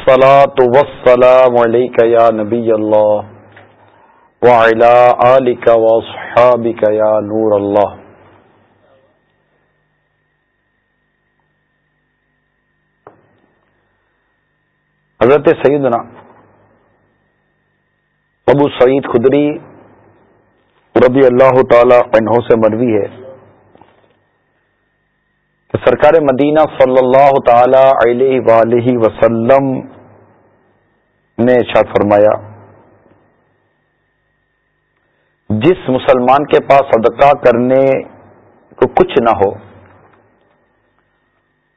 الصلاة والسلام عليك يا نبي الله وعلى آلك وصحابك يا نور الله. حضرت سیدنا ابو سعید خدری رضی اللہ تعالی عنہ سے مروی ہے۔ سرکار مدینہ صلی اللہ تعالی علیہ وآلہ وسلم نے ارشاد فرمایا، جس مسلمان کے پاس صدقہ کرنے کو کچھ نہ ہو،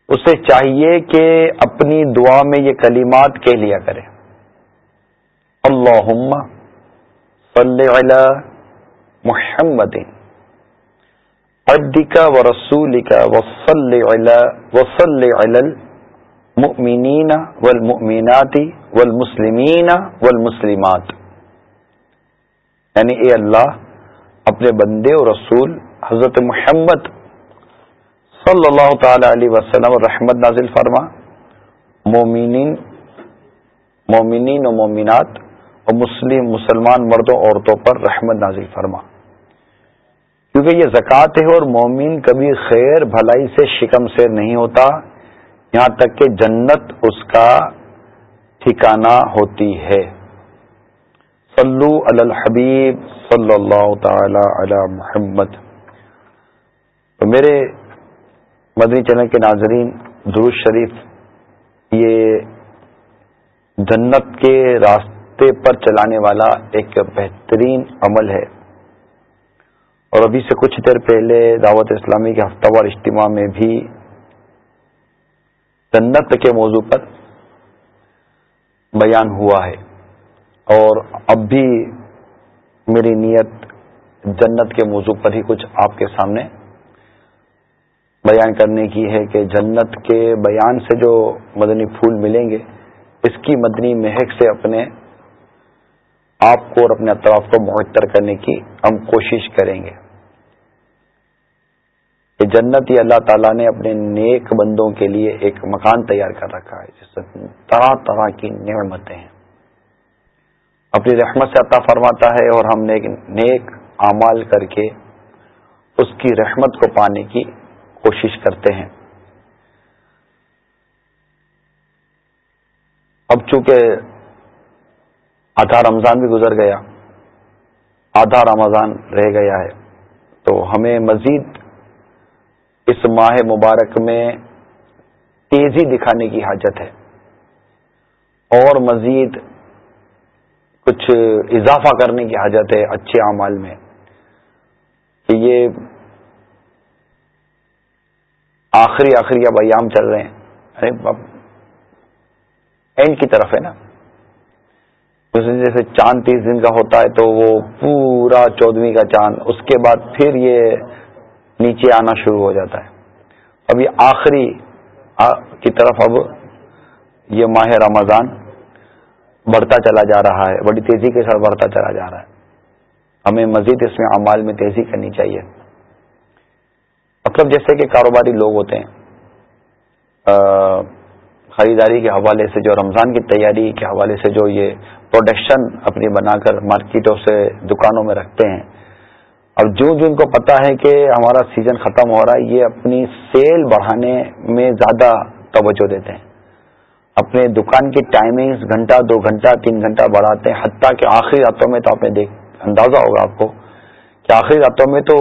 اسے چاہیے کہ اپنی دعا میں یہ کلمات کہہ لیا کرے۔ اللہم صلی علی محمد۔ عبدك ورسولك وصل على وصل على المؤمنين والمؤمنات والمسلمين والمسلمات. یعنی اے اللہ، اپنے بندے اور رسول، حضرت محمد صلی اللہ تعالی علیہ وسلم، رحمت نازل فرما۔ مومنین مومنین و مومنات اور مسلم، مسلمان مردوں، عورتوں پر رحمت نازل فرما۔ کیونکہ یہ زکوٰۃ ہے اور مومن کبھی خیر بھلائی سے شکم سے نہیں ہوتا، یہاں تک کہ جنت اس کا ٹھکانہ ہوتی ہے۔ صلو علی الحبیب صلی اللہ تعالی علی محمد۔ تو میرے مدنی چینل کے ناظرین، درود شریف، یہ جنت کے راستے پر چلانے والا ایک بہترین عمل ہے۔ اور ابھی سے کچھ دیر پہلے دعوت اسلامی کے ہفتہ وار اجتماع میں بھی جنت کے موضوع پر بیان ہوا ہے اور اب بھی میری نیت جنت کے موضوع پر ہی کچھ آپ کے سامنے بیان کرنے کی ہے کہ جنت کے بیان سے جو مدنی پھول ملیں گے، اس کی مدنی مہک سے اپنے آپ کو اور اپنے اطراف کو معطر کرنے کی ہم کوشش کریں گے۔ کہ جنت ہی اللہ تعالیٰ نے اپنے نیک بندوں کے لیے ایک مکان تیار کر رکھا ہے، جس میں طرح طرح کی نعمتیں ہیں۔ اپنی رحمت سے عطا فرماتا ہے اور ہم نیک نیک اعمال کر کے اس کی رحمت کو پانے کی کوشش کرتے ہیں۔ اب چونکہ آدھا رمضان بھی گزر گیا، آدھا رمضان رہ گیا ہے۔ تو ہمیں مزید اس ماہ مبارک میں تیزی دکھانے کی حاجت ہے۔ اور مزید کچھ اضافہ کرنے کی حاجت ہے اچھے اعمال میں۔ کہ یہ آخری آخری اب ایام چل رہے ہیں۔ ارے اینڈ کی طرف ہے نا۔ جیسے چاند تیس دن کا ہوتا ہے تو وہ پورا چودویں کا چاند، اس کے بعد پھر یہ نیچے آنا شروع ہو جاتا ہے۔ اب یہ آخری کی طرف اب یہ ماہ رمضان بڑھتا چلا جا رہا ہے، بڑی تیزی کے ساتھ بڑھتا چلا جا رہا ہے۔ ہمیں مزید اس میں اعمال میں تیزی کرنی چاہیے۔ مطلب جیسے کہ کاروباری لوگ ہوتے ہیں۔ خریداری کے حوالے سے جو رمضان کی تیاری کے حوالے سے جو یہ پروڈکشن اپنی بنا کر مارکیٹوں سے دکانوں میں رکھتے ہیں۔ اب جو جو ان کو پتا ہے کہ ہمارا سیزن ختم ہو رہا ہے، یہ اپنی سیل بڑھانے میں زیادہ توجہ دیتے ہیں۔ اپنے دکان کی ٹائمنگ گھنٹہ، دو گھنٹہ، تین گھنٹہ بڑھاتے ہیں۔ حتیٰ کہ آخری راتوں میں تو آپ نے دیکھ، اندازہ ہوگا آپ کو کہ آخری راتوں میں تو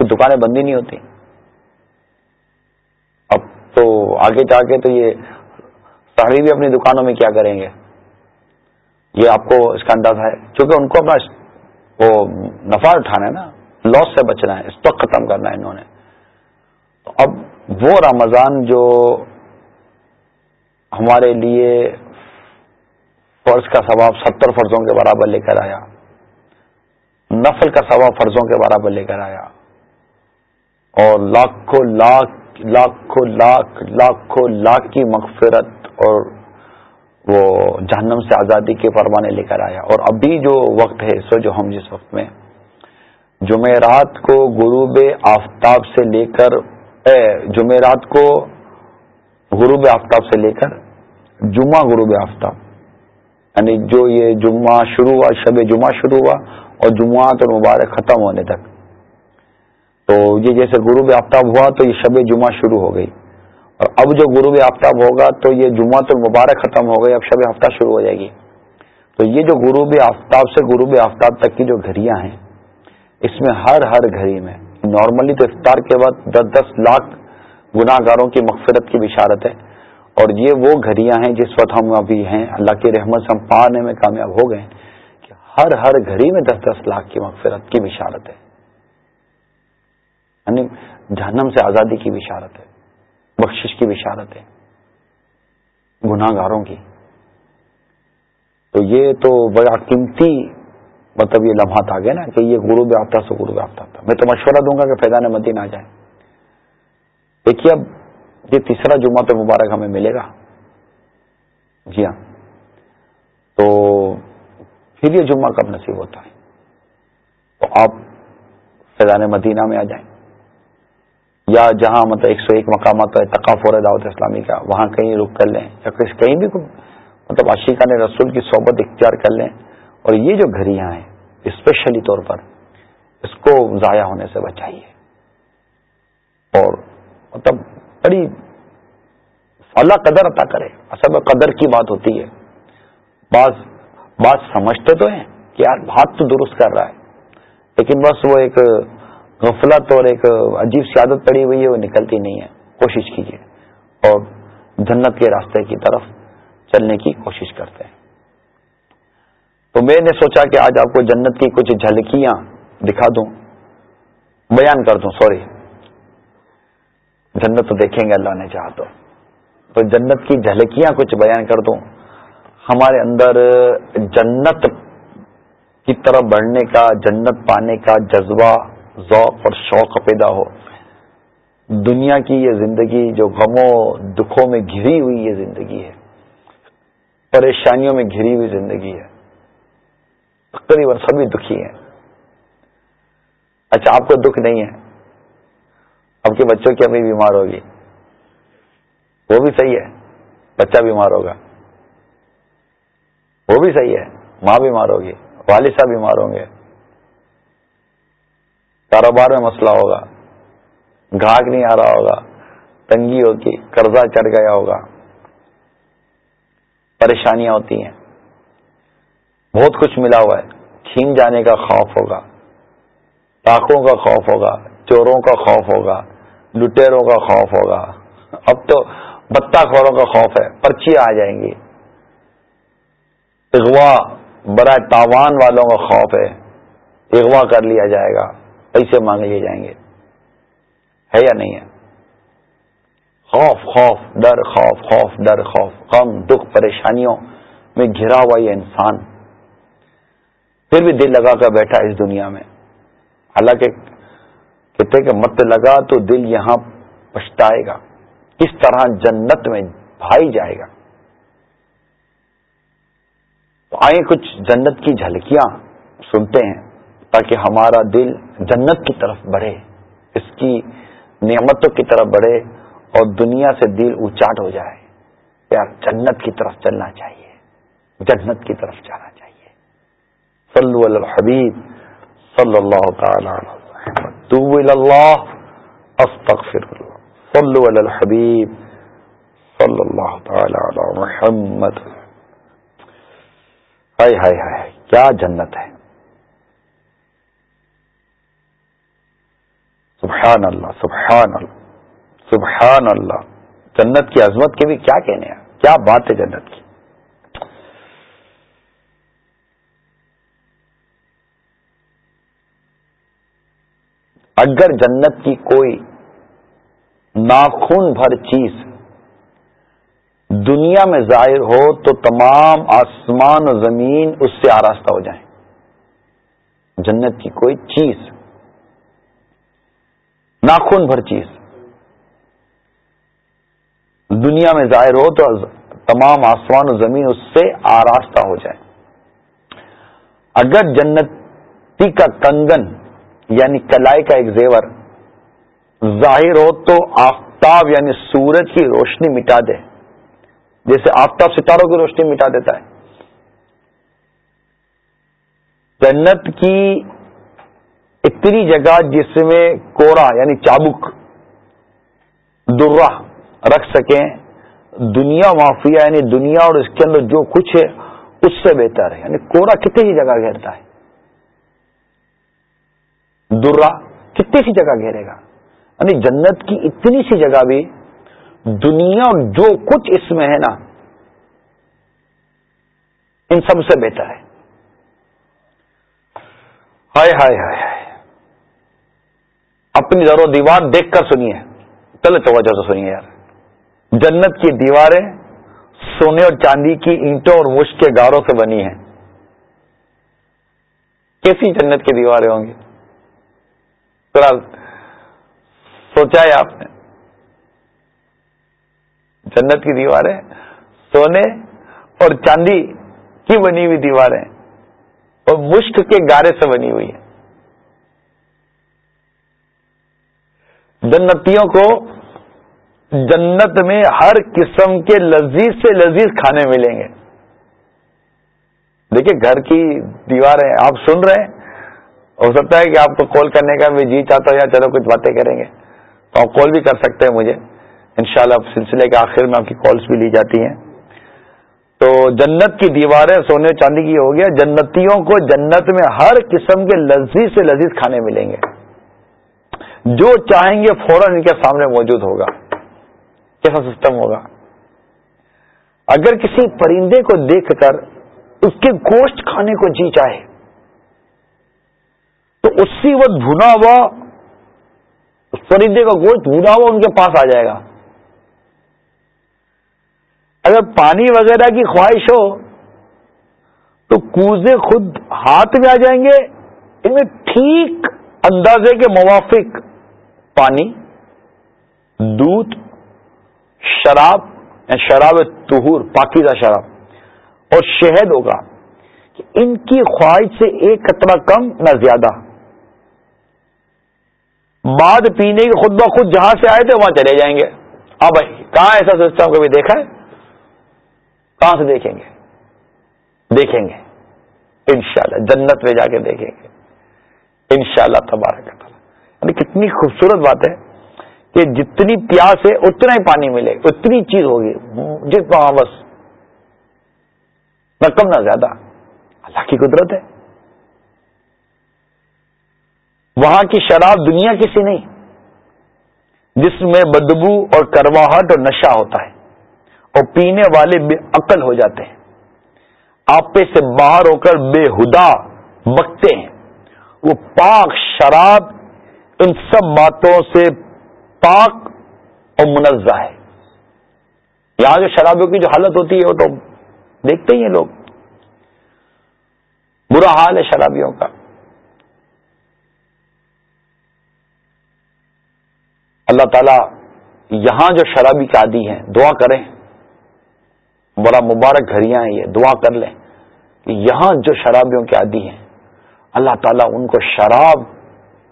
دکانیں بند ہی نہیں ہوتی۔ تو آگے جا کے تو یہ سہری بھی اپنی دکانوں میں کیا کریں گے؟ یہ آپ کو اس کا اندازہ ہے۔ کیونکہ ان کو اپنا وہ نفع اٹھانا ہے نا لاس سے بچنا ہے اسٹاک ختم کرنا ہے انہوں نے۔ تو اب وہ رمضان جو ہمارے لیے فرض کا ثواب ستر فرضوں کے برابر لے کر آیا، نفل کا ثواب فرضوں کے برابر لے کر آیا، اور لاکھوں لاکھ لاکھوں لاکھ لاکھوں لاکھ کی مغفرت اور وہ جہنم سے آزادی کے پروانے لے کر آیا۔ اور ابھی جو وقت ہے، سو جو ہم جس وقت میں جمعرات کو غروب آفتاب سے لے کر جمعرات کو غروب آفتاب سے لے کر جمعہ غروب آفتاب۔ یعنی جو یہ جمعہ شروع ہوا، شب جمعہ شروع ہوا اور جمعات اور مبارک ختم ہونے تک۔ تو یہ جیسے غروب آفتاب ہوا تو یہ شب جمعہ شروع ہو گئی۔ اور اب جو غروب آفتاب ہوگا تو یہ جمعہ تو مبارک ختم ہو گئی، اب شب ہفتہ شروع ہو جائے گی۔ تو یہ جو غروب آفتاب سے غروب آفتاب تک کی جو گھڑیاں ہیں، اس میں ہر ہر گھڑی میں۔ نارملی تو افطار کے بعد دس دس لاکھ گناہ گاروں کی مغفرت کی بشارت ہے۔ اور یہ وہ گھڑیاں ہیں جس وقت ہم ابھی ہیں، اللہ کی رحمت سے ہم پانے میں کامیاب ہو گئے کہ ہر ہر گھڑی میں دس دس لاکھ کی مغفرت کی بشارت ہے۔ یعنی جہنم سے آزادی کی بشارت ہے، بخشش کی بشارت ہے گناہ گاروں کی۔ تو یہ تو بڑا قیمتی مطلب یہ لمحات آ گئے نا کہ یہ غروب آفتا سے غروب آفتا تھا۔ میں تو مشورہ دوں گا کہ فیضان مدی نہ جائے دیکھیے اب یہ تیسرا جمعہ تو مبارک ہمیں ملے گا۔ جی ہاں۔ تو پھر یہ جمعہ کب نصیب ہوتا ہے؟ تو آپ فیضان مدینہ میں آ جائیں۔ یا جہاں مطلب ایک سو ایک مقامات اتقاف ہو رہا دعوت اسلامی کا، وہاں کہیں رک کر لیں یا کہیں بھی مطلب عاشقہ نے رسول کی صحبت اختیار کر لیں۔ اور یہ جو گھڑیاں ہیں اسپیشلی طور پر، اس کو ضائع ہونے سے بچائیے۔ اور مطلب بڑی اللہ قدر عطا کرے۔ اصل میں قدر کی بات ہوتی ہے۔ بعض بات سمجھتے تو ہیں کہ یار بات تو درست کر رہا ہے، لیکن بس وہ ایک غفلت اور ایک عجیب سی عادت پڑی ہوئی ہے، وہ نکلتی نہیں ہے۔ کوشش کیجیے اور جنت کے راستے کی طرف چلنے کی کوشش کرتے ہیں۔ تو میں نے سوچا کہ آج آپ کو جنت کی کچھ جھلکیاں دکھا دوں۔ بیان کر دوں، سوری۔ جنت تو دیکھیں گے، اللہ نے چاہ تو۔ تو جنت کی جھلکیاں کچھ بیان کر دوں۔ ہمارے اندر جنت کی طرف بڑھنے کا، جنت پانے کا جذبہ ذوق اور شوق پیدا ہو۔ دنیا کی یہ زندگی جو غموں، دکھوں میں گھری ہوئی یہ زندگی ہے۔ پریشانیوں میں گھری ہوئی زندگی ہے۔ تقریباً سبھی دکھی ہیں۔ اچھا آپ کو دکھ نہیں ہے؟ اب کے بچوں کی ابھی بیمار ہوگی۔ وہ بھی صحیح ہے، بچہ بیمار ہوگا۔ وہ بھی صحیح ہے، ماں بیمار ہوگی، والد صاحب بیمار ہوں گے۔ کاروبار میں مسئلہ ہوگا۔ گاہک نہیں آ رہا ہوگا۔ تنگی ہوگی، قرضہ چڑھ گیا ہوگا۔ پریشانیاں ہوتی ہیں۔ بہت کچھ ملا ہوا ہے۔ چھین جانے کا خوف ہوگا۔ ٹاکوں کا خوف ہوگا۔ چوروں کا خوف ہوگا۔ لٹیروں کا خوف ہوگا۔ اب تو بتا خوروں کا خوف ہے۔ پرچیاں آ جائیں گی۔ اغوا، برائے تاوان والوں کا خوف ہے۔ اغوا کر لیا جائے گا۔ پیسے مانگ لیے جائیں گے۔ ہے یا نہیں ہے؟ خوف خوف، ڈر، خوف خوف، ڈر، خوف۔ غم، دکھ، پریشانیوں میں گھرا ہوا یہ انسان۔ پھر بھی دل لگا کر بیٹھا اس دنیا میں۔ حالانکہ کہتے کہ مت لگا تو دل یہاں پچھتائے گا۔ کس طرح جنت میں بھائی جائے گا۔ تو آئیں کچھ جنت کی جھلکیاں سنتے ہیں۔ تاکہ ہمارا دل جنت کی طرف بڑھے، اس کی نعمتوں کی طرف بڑھے اور دنیا سے دل اونچاٹ ہو جائے۔ یار جنت کی طرف چلنا چاہیے۔ جنت کی طرف جانا چاہیے۔ صلو علی الحبیب، صلی اللہ تعالی اللہ استغفر اللہ صلو علی الحبیب، صلی اللہ تعالی علی محمد۔ ہائے ہائے ہائے، کیا جنت ہے۔ سبحان اللہ سبحان اللہ سبحان اللہ جنت کی عظمت کے بھی کیا کہنے ہیں؟ کیا بات ہے جنت کی؟ اگر جنت کی کوئی ناخون بھر چیز دنیا میں ظاہر ہو، تو تمام آسمان و زمین اس سے آراستہ ہو جائیں۔ جنت کی کوئی چیز ناخن بھر چیز۔ دنیا میں ظاہر ہو تو تمام آسمان و زمین اس سے آراستہ ہو جائے۔ اگر جنتی کا کنگن یعنی کلائی کا ایک زیور ظاہر ہو تو آفتاب یعنی سورج کی روشنی مٹا دے۔ جیسے آفتاب ستاروں کی روشنی مٹا دیتا ہے۔ جنت کی اتنی جگہ جس میں کوڑا یعنی چابک، درہ رکھ سکیں، دنیا معافیا یعنی دنیا اور اس کے اندر جو کچھ ہے، اس سے بہتر ہے۔ یعنی کوڑا کتنی ہی جگہ گھیرتا ہے۔ درا کتنی سی جگہ گھیرے گا۔ یعنی جنت کی اتنی سی جگہ بھی، دنیا اور جو کچھ اس میں ہے نا، ان سب سے بہتر ہے۔ ہائے ہائے ہائے۔ ہائے اپنی و دیوار دیکھ کر سنیے۔ چلے توجہ سے سنیے یار۔ جنت کی دیواریں سونے اور چاندی کی اینٹوں اور مشک کے گاروں سے بنی ہیں۔ کیسی جنت کی دیواریں ہوں گی؟ سوچا ہے آپ نے۔ جنت کی دیواریں سونے اور چاندی کی بنی ہوئی دیواریں اور مشک کے گارے سے بنی ہوئی ہیں۔ جنتیوں کو جنت میں ہر قسم کے لذیذ سے لذیذ کھانے ملیں گے۔ دیکھیے گھر کی دیواریں آپ سن رہے ہیں، ہو سکتا ہے کہ آپ کو کال کرنے کا بھی جی چاہتا ہوں یا چلو کچھ باتیں کریں گے۔ تو آپ کال بھی کر سکتے ہیں مجھے۔ انشاءاللہ سلسلے کے آخر میں آپ کی کالس بھی لی جاتی ہیں۔ تو جنت کی دیواریں سونے چاندی کی ہو گیا۔ جنتیوں کو جنت میں ہر قسم کے لذیذ سے لذیذ کھانے ملیں گے۔ جو چاہیں گے فوراً ان کے سامنے موجود ہوگا، کیسا سسٹم ہوگا؟ اگر کسی پرندے کو دیکھ کر اس کے گوشت کھانے کو جی چاہے، تو اسی وقت بھنا ہوا، اس پرندے کا گوشت بھنا ہوا ان کے پاس آ جائے گا۔ اگر پانی وغیرہ کی خواہش ہو، تو کوزے خود ہاتھ میں آ جائیں گے، ان میں ٹھیک اندازے کے موافق پانی، دودھ، شراب یعنی شراب تہور پاکیزہ شراب، اور شہد ہوگا کہ ان کی خواہش سے ایک قطرہ کم نہ زیادہ۔ بعد پینے کی خود بخود جہاں سے آئے تھے وہاں چلے جائیں گے۔ ہاں بھائی، کہاں ایسا سسٹم کبھی دیکھا ہے؟ کہاں سے دیکھیں گے؟ دیکھیں گے۔ انشاءاللہ، جنت میں جا کے دیکھیں گے۔ انشاءاللہ شاء تبارک۔ یعنی کتنی خوبصورت بات ہے کہ جتنی پیاس ہے اتنا ہی پانی ملے، اتنی چیز ہوگی۔ جس وہاں بس۔ نہ کم، نہ زیادہ۔ اللہ کی قدرت ہے۔ وہاں کی شراب دنیا کی سی نہیں، جس میں بدبو اور کرواہٹ اور نشہ ہوتا ہے۔ اور پینے والے بے عقل ہو جاتے ہیں۔ آپے سے باہر ہو کر بے ہدا بکتے ہیں۔ وہ پاک شراب ان سب باتوں سے پاک اور منزہ ہے۔ یہاں جو شرابوں کی جو حالت ہوتی ہے وہ تو دیکھتے ہی ہیں لوگ۔ برا حال ہے شرابیوں کا۔ اللہ تعالی یہاں جو شرابی کے عادی ہیں، دعا کریں۔ بڑا مبارک گھڑیاں ہیں یہ، دعا کر لیں کہ یہاں جو شرابیوں کے عادی ہیں، اللہ تعالیٰ ان کو شراب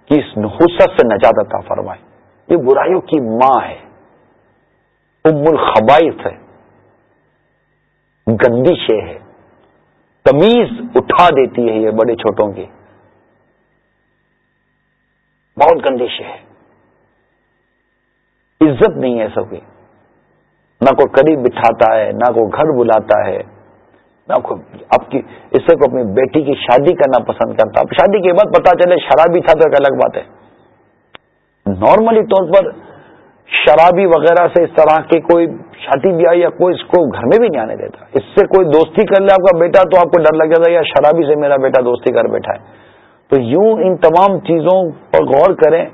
کی اس نحوست سے نجات عطا فرمائے۔ یہ برائیوں کی ماں ہے۔ ام الخبائف ہے۔ گندی شے ہے۔ تمیز اٹھا دیتی ہے یہ بڑے چھوٹوں کی۔ بہت گندی شے ہے۔ عزت نہیں ہے سب کی۔ نہ کوئی قریب بٹھاتا ہے، نہ کوئی گھر بلاتا ہے۔ نہ کوئی کی اس سے کو اپنی بیٹی کی شادی کرنا پسند کرتا اب شادی کے بعد پتا چلے شرابی تھا تو ایک الگ بات ہے۔ نارملی طور پر شرابی وغیرہ سے اس طرح کی کوئی شادی بیاہ یا کوئی اس کو گھر میں بھی نہیں آنے دیتا۔ اس سے کوئی دوستی کر لے آپ کا بیٹا تو آپ کو ڈر لگ جاتا ہے یا شرابی سے میرا بیٹا دوستی کر بیٹھا ہے۔ تو یوں ان تمام چیزوں پر غور کریں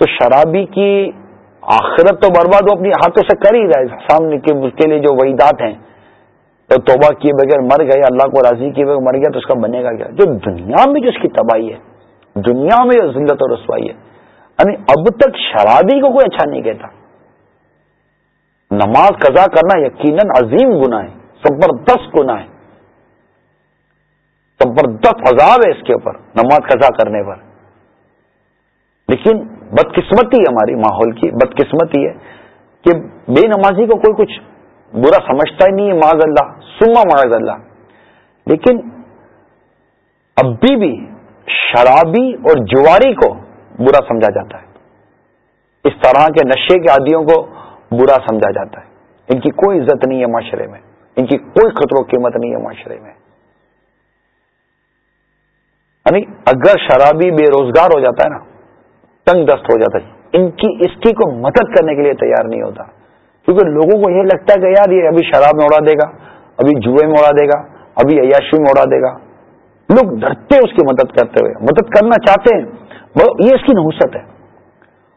تو شرابی کی آخرت تو برباد وہ اپنی ہاتھوں سے کر ہی رہا ہے۔ سامنے کے اس کے لیے جو وحیدات ہیں تو توبہ کیے بغیر مر گئے، اللہ کو راضی کیے بغیر مر گیا تو اس کا بنے گا کیا؟ جو دنیا میں جو اس کی تباہی ہے، دنیا میں جو ذلت و رسوائی ہے یعنی اب تک شرابی کو کوئی اچھا نہیں کہتا۔ نماز قضا کرنا یقیناً عظیم گنا ہے، زبردست گنا ہے۔ زبردست عذاب ہے اس کے اوپر، نماز قضا کرنے پر۔ لیکن بدقسمتی ہماری ماحول کی، بدقسمتی ہے کہ بے نمازی کو کوئی کچھ برا سمجھتا ہی نہیں ہے، معاذ اللہ سما معاذ اللہ۔ لیکن ابھی بھی شرابی اور جواری کو برا سمجھا جاتا ہے۔ اس طرح کے نشے کے عادیوں کو برا سمجھا جاتا ہے۔ ان کی کوئی عزت نہیں ہے معاشرے میں۔ ان کی کوئی خطر و قیمت نہیں ہے معاشرے میں۔ یعنی اگر شرابی بے روزگار ہو جاتا ہے نا، تنگ دست ہو جاتا ہے۔ ان کی اس کی کو مدد کرنے کے لیے تیار نہیں ہوتا۔ کیونکہ لوگوں کو یہ لگتا ہے کہ یار یہ ابھی شراب میں اڑا دے گا، ابھی جوئے میں اڑا دے گا، ابھی عیاشی میں اڑا دے گا۔ لوگ ڈرتے اس کی مدد کرتے ہوئے، مدد کرنا چاہتے ہیں یہ اس کی نحوست ہے۔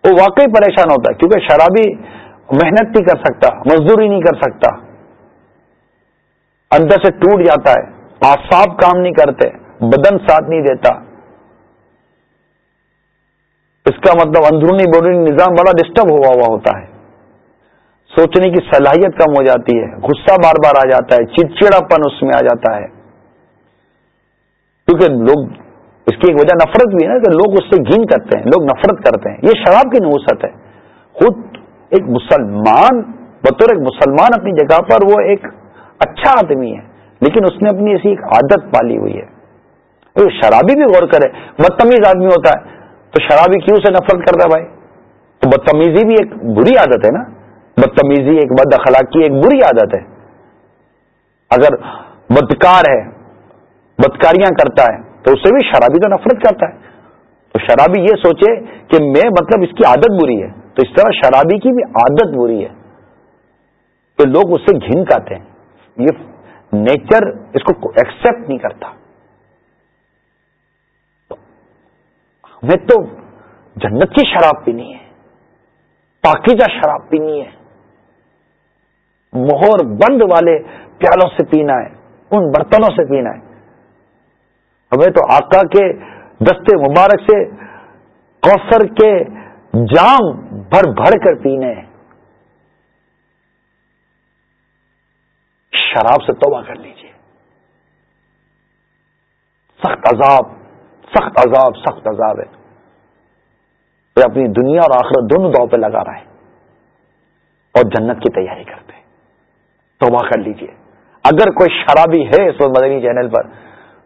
وہ واقعی پریشان ہوتا ہے، کیونکہ شرابی محنت نہیں کر سکتا، مزدوری نہیں کر سکتا۔ اندر سے ٹوٹ جاتا ہے آساب کام نہیں کرتے، بدن ساتھ نہیں دیتا۔ اس کا مطلب اندرونی بیرونی نظام بڑا ڈسٹرب ہوا ہوا ہوتا ہے۔ سوچنے کی صلاحیت کم ہو جاتی ہے، غصہ بار بار آ جاتا ہے چڑچڑا پن اس میں آ جاتا ہے۔ کیونکہ لوگ، اس کی ایک وجہ نفرت بھی ہے نا، کہ لوگ اس سے گھین کرتے ہیں، لوگ نفرت کرتے ہیں۔ یہ شراب کی نوسط ہے۔ خود ایک مسلمان، بطور ایک مسلمان اپنی جگہ پر وہ ایک اچھا آدمی ہے، لیکن اس نے اپنی ایسی ایک عادت پالی ہوئی ہے۔ شرابی بھی غور کرے، بدتمیز آدمی ہوتا ہے۔ تو شرابی کیوں سے نفرت کرتا ہے بھائی؟ تو بدتمیزی بھی ایک بری عادت ہے نا۔ بدتمیزی، ایک بد اخلاقی، ایک بری عادت ہے۔ اگر بدکار ہے، بدکاریاں کرتا ہے، تو اس سے بھی شرابی تو نفرت کرتا ہے۔ تو شرابی یہ سوچے کہ میں مطلب اس کی عادت بری ہے، تو اس طرح شرابی کی بھی عادت بری ہے۔ تو لوگ اس سے گھن کاتے ہیں۔ یہ نیچر اس کو ایکسپٹ نہیں کرتا۔ ہمیں تو جنت کی شراب پینی ہے، پاکیزہ شراب پینی ہے۔ مہر بند والے پیالوں سے پینا ہے، ان برتنوں سے پینا ہے۔ ہمیں تو آقا کے دستے مبارک سے کوثر کے جام بھر بھر کر پینے ہیں۔ شراب سے توبہ کر لیجیے سخت عذاب سخت عذاب سخت عذاب ہے۔ اپنی دنیا اور آخرت دونوں داؤ پہ لگا رہا ہے۔ اور جنت کی تیاری کرتے ہیں توبہ کر لیجیے۔ اگر کوئی شرابی ہے اس وقت مدنی چینل پر،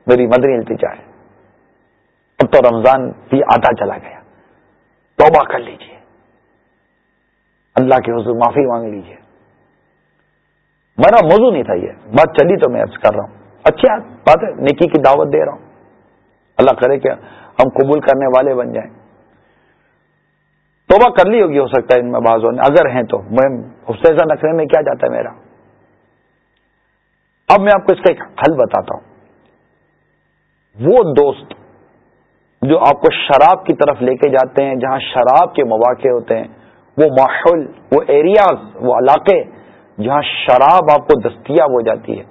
میری مدنی التجا ہے اب تو رمضان بھی آدھا چلا گیا۔ توبہ کر لیجیے۔ اللہ کے حضور معافی مانگ لیجیے۔ میرا موضوع نہیں تھا یہ۔ بات چلی تو میں کر رہا ہوں۔ اچھی بات ہے، نیکی کی دعوت دے رہا ہوں۔ اللہ کرے کہ ہم قبول کرنے والے بن جائیں۔ توبہ کر لی ہوگی، ہو سکتا ہے ان میں بازوں نے اگر ہیں تو، میں حفظہ نقرے میں کیا جاتا ہے میرا؟ اب میں آپ کو اس کا ایک حل بتاتا ہوں۔ وہ دوست جو آپ کو شراب کی طرف لے کے جاتے ہیں، جہاں شراب کے مواقع ہوتے ہیں، وہ ماحول، وہ ایریاز وہ علاقے جہاں شراب آپ کو دستیاب ہو جاتی ہے۔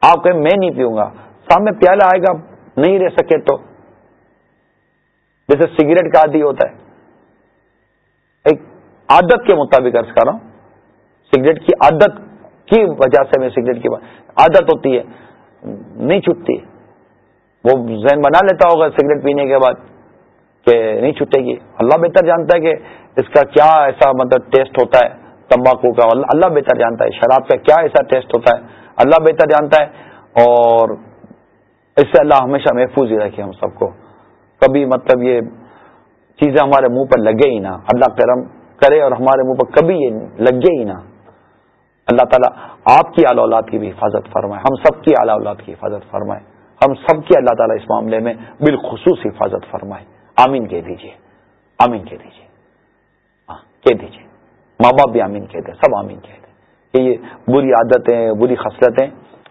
آپ کہیں، میں نہیں پیوں گا۔ سامنے پیالہ آئے گا، نہیں رہ سکے تو۔ جیسے سگریٹ کا عادی ہوتا ہے۔ ایک عادت کے مطابق عرض کر رہا ہوں۔ سگریٹ کی عادت کی وجہ سے میں سگریٹ کی عادت ہوتی ہے۔ نہیں چھٹتی۔ وہ ذہن بنا لیتا ہوگا سگریٹ پینے کے بعد کہ نہیں چھٹے گی۔ اللہ بہتر جانتا ہے کہ اس کا کیا ایسا مطلب ٹیسٹ ہوتا ہے۔ تمباکو کا اللہ بہتر جانتا ہے۔ شراب کا کیا ایسا ٹیسٹ ہوتا ہے۔ اللہ بہتر جانتا ہے۔ اور اس سے اللہ ہمیشہ محفوظ ہی رکھے ہم سب کو۔ کبھی مطلب یہ چیزیں ہمارے منہ پر لگے ہی نہ۔ اللہ کرم کرے اور ہمارے منہ پر کبھی یہ لگے ہی نہ۔ اللہ تعالیٰ آپ کی اعلی اولاد کی بھی حفاظت فرمائے، ہم سب کی اعلی اولاد کی حفاظت فرمائے، ہم سب کی اللہ تعالیٰ اس معاملے میں بالخصوص حفاظت فرمائے۔ آمین کہہ دیجیے آمین کہہ دیجیے ہاں کہہ دیجیے ماں باپ بھی آمین کہہ دیں سب آمین کہہ دیں کہ یہ بری عادتیں، بری خصلتیں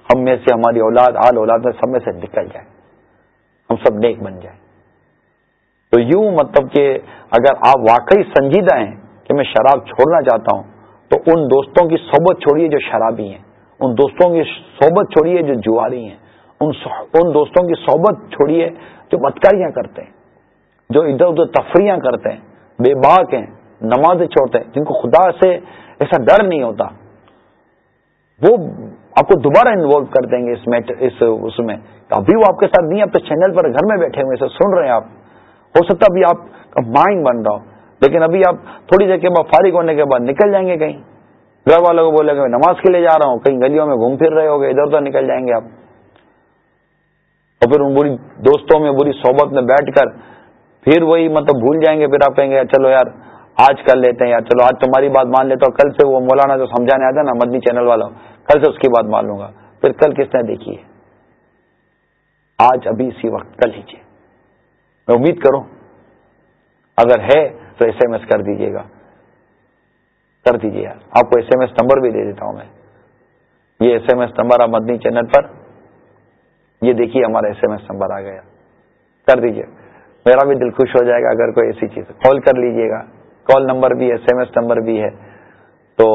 ہم میں سے، ہماری اولاد، آل اولاد میں سب میں سے نکل جائے۔ ہم سب نیک بن جائیں تو یوں مطلب کہ اگر آپ واقعی سنجیدہ ہیں کہ میں شراب چھوڑنا چاہتا ہوں تو ان دوستوں کی صحبت چھوڑیے جو شرابی ہیں، ان دوستوں کی صحبت چھوڑیے جو جواری ہیں۔ ان دوستوں کی صحبت چھوڑیے جو بدکاریاں کرتے ہیں، جو ادھر ادھر تفریح کرتے ہیں، بے باک ہیں نمازیں چھوڑتے ہیں، جن کو خدا سے ایسا ڈر نہیں ہوتا۔ وہ آپ کو دوبارہ انوالو کر دیں گے اس میں اس اس میں۔ ابھی وہ آپ کے ساتھ نہیں، آپ تو چینل پر گھر میں بیٹھے ہوئے سن رہے ہیں آپ۔ ہو سکتا ابھی آپ کا مائنڈ بن رہا ہو۔ لیکن ابھی آپ تھوڑی دیر کے بعد فارغ ہونے کے بعد نکل جائیں گے کہیں۔ گھر والوں کو بولے گا نماز کے لیے جا رہا ہوں، کہیں گلیوں میں گھوم پھر رہے ہو گے، ادھر ادھر نکل جائیں گے آپ۔ اور پھر ان بری دوستوں میں، بری صحبت میں بیٹھ کر پھر وہی مطلب بھول جائیں گے، پھر آپ کہیں گے چلو یار، آج کر لیتے ہیں، یار چلو آج تمہاری بات مان لیتا ہوں، کل سے وہ مولانا جو سمجھانے آتا ہے نا، مدنی چینل والا، کل سے اس کی بات مان لوں گا۔ پھر کل کس نے دیکھی ہے آج ابھی اسی وقت، کل لیجیے میں امید کروں، اگر ہے تو ایس ایم ایس کر دیجیے گا۔ کر دیجیے یار۔ آپ کو ایس ایم ایس نمبر بھی دے دیتا ہوں میں۔ یہ ایس ایم ایس نمبر آپ مدنی چینل پر۔ یہ دیکھیے ہمارا ایس ایم ایس نمبر آ گیا۔ کر دیجیے میرا بھی دل خوش ہو جائے گا اگر کوئی ایسی چیز۔ کال کر لیجیے گا۔ کال نمبر بھی ایس ایم ایس نمبر بھی ہے۔ تو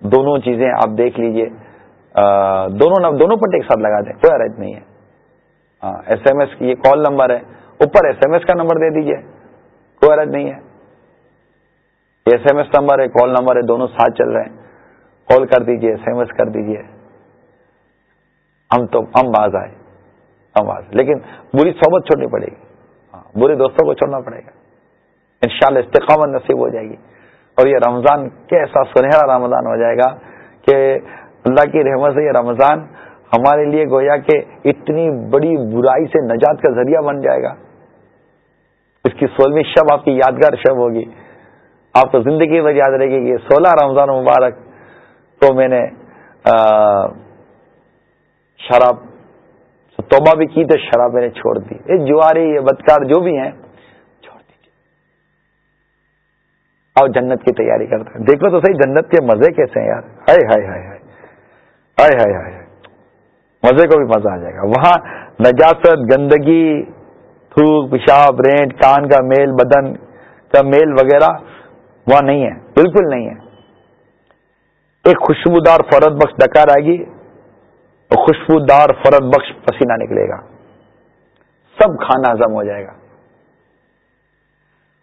دونوں چیزیں آپ دیکھ لیجیے دونوں دونوں پٹ ایک ساتھ لگا دیں، کوئی عرض نہیں ہے۔ ہاں ایس ایم ایس یہ کال نمبر ہے۔ اوپر ایس ایم ایس کا نمبر دے دیجیے کوئی عرض نہیں ہے۔ ایس ایم ایس نمبر ہے، کال نمبر ہے، دونوں ساتھ چل رہے ہیں۔ کال کر دیجیے ایس ایم ایس کر دیجیے ہم تو، ہم باز آئے، ہم باز۔ لیکن بری صحبت چھوڑنی پڑے گی۔ ہاں برے دوستوں کو چھوڑنا پڑے گا۔ ان شاء اللہ استقامت نصیب ہو جائے گی۔ اور یہ رمضان کیسا سنہرا رمضان ہو جائے گا کہ اللہ کی رحمت سے یہ رمضان ہمارے لیے گویا کہ اتنی بڑی برائی سے نجات کا ذریعہ بن جائے گا۔ اس کی سولہویں شب آپ کی یادگار شب ہوگی۔ آپ کو زندگی بھر یاد رہے گی کہ سولہ رمضان مبارک تو میں نے شراب، توبہ بھی کی تو شراب میں نے چھوڑ دی۔ یہ جواری، یہ بدکار جو بھی ہیں، چھوڑ دیجیے اور جنت کی تیاری کرتے ہیں۔ دیکھو تو صحیح، جنت کے مزے کیسے ہیں یار۔ ہائے ہائے ہائے۔ ہائے ہائے ہائے ہائے۔ مزے کو بھی مزہ آ جائے گا۔ وہاں نجاست، گندگی تھوک، پیشاب رینٹ کان کا میل، بدن کا میل وغیرہ وہاں نہیں ہے، بالکل نہیں ہے۔ ایک خوشبودار فرد بخش ڈکار آئے گی اور خوشبودار فرد بخش پسینہ نکلے گا۔ سب کھانا ہزم ہو جائے گا۔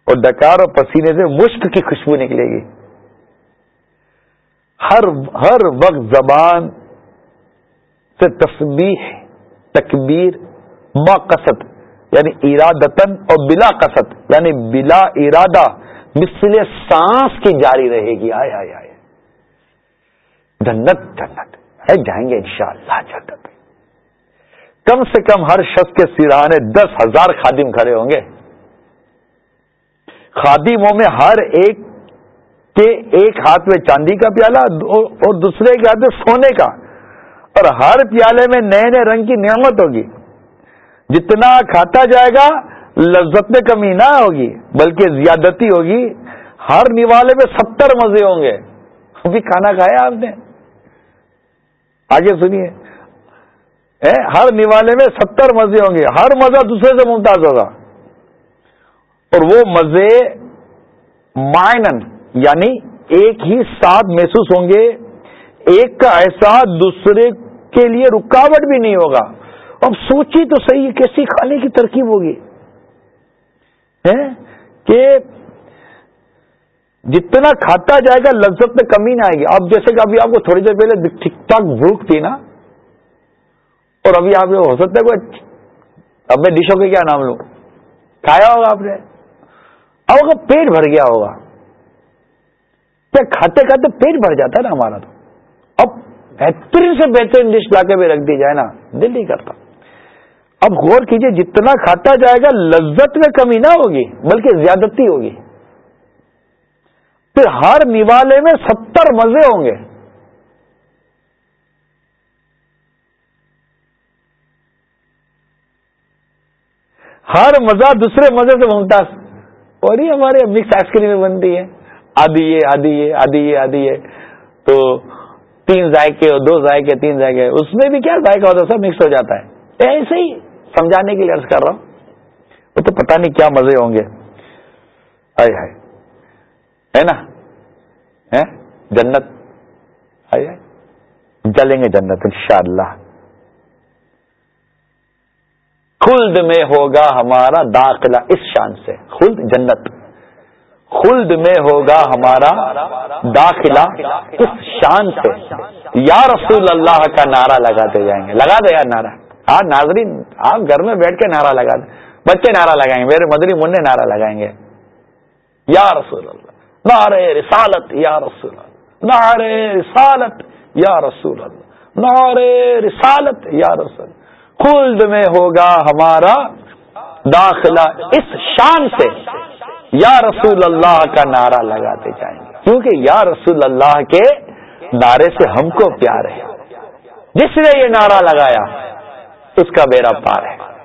اور ڈکار اور پسینے سے مشک کی خوشبو نکلے گی۔ ہر ہر وقت زبان سے تسبیح، تکبیر ما قصد یعنی ارادتن اور بلا قصد یعنی بلا ارادہ، مثل سانس کی جاری رہے گی۔ آئے آئے آئے۔ جنت جنت۔ ہے، جائیں گے انشاءاللہ جنت کم سے کم ہر شخص کے سراہنے دس ہزار خادم کھڑے ہوں گے۔ خادموں میں ہر ایک کے ایک ہاتھ میں چاندی کا پیالہ اور دوسرے کے ہاتھ میں سونے کا۔ اور ہر پیالے میں نئے نئے رنگ کی نعمت ہوگی۔ جتنا کھاتا جائے گا، لذت میں کمی نہ ہوگی، بلکہ زیادتی ہوگی۔ ہر نوالے میں ستر مزے ہوں گے۔ ابھی کھانا کھایا آپ نے؟ آگے سنیے۔ ہر نوالے میں ستر مزے ہوں گے۔ ہر مزہ دوسرے سے ممتاز ہوگا۔ اور وہ مزے مائنن یعنی ایک ہی ساتھ محسوس ہوں گے۔ ایک کا احساس دوسرے کے لیے رکاوٹ بھی نہیں ہوگا۔ اب سوچی تو صحیح کیسی کھانے کی ترکیب ہوگی۔ کہ جتنا کھاتا جائے گا لذت میں کمی نہ آئے گی۔ اب جیسے کہ ابھی آپ کو تھوڑی دیر پہلے ٹھیک ٹھاک بھوک تھی نا، اور ابھی آپ ہو سکتا ہے کوئی اب میں ڈشوں کے کیا نام لوں؟ کھایا ہوگا آپ نے۔ اب اگر پیٹ بھر گیا ہوگا۔ کھاتے کھاتے پیٹ بھر جاتا ہے نا ہمارا تو۔ اب بہترین سے بہترین ڈش لا کے بھی رکھ دی جائے نا۔ دل نہیں کرتا۔ اب غور کیجیے، جتنا کھاتا جائے گا، لذت میں کمی نہ ہوگی، بلکہ زیادتی ہوگی۔ پھر ہر نوالے میں ستر مزے ہوں گے۔ ہر مزہ دوسرے مزے سے ممتاز۔ اور یہ ہمارے مکس آئس کریم بنتی ہے۔ آدھی یہ آدھی یہ آدھی یہ آدھی یہ۔ تو تین ذائقے دو ذائقے، تین ذائقے۔ اس میں بھی کیا ذائقہ ہوتا ہے؟ سب مکس ہو جاتا ہے۔ ایسے ہی سمجھانے کے لیے عرض کر رہا ہوں۔ وہ تو پتہ نہیں کیا مزے ہوں گے۔ آئے ہائے۔ ہے نا؟ جنت۔ جلیں گے جنت انشاءاللہ۔ خلد میں ہوگا ہمارا داخلہ اس شان سے۔ خلد جنت۔ خلد میں ہوگا ہمارا داخلہ اس شان سے۔ یا رسول اللہ کا نعرہ لگاتے جائیں گے۔ لگا دے یار نعرہ۔ آپ ناظرین آپ گھر میں بیٹھ کے نعرہ لگا دیں۔ بچے نعرہ لگائیں گے میرے مدری منہ نعرہ لگائیں گے۔ یا رسول اللہ نعرے رسالت، یا رسول اللہ۔ نعرے رسالت، یا رسول اللہ۔ نعرے رسالت، یا رسول خلد میں ہوگا ہمارا داخلہ۔ اس شان سے یا رسول اللہ کا نعرہ لگاتے جائیں گے۔ کیونکہ یا رسول اللہ کے نعرے سے ہم کو پیار ہے۔ جس نے یہ نعرہ لگایا اس کا بیڑا پار ہے۔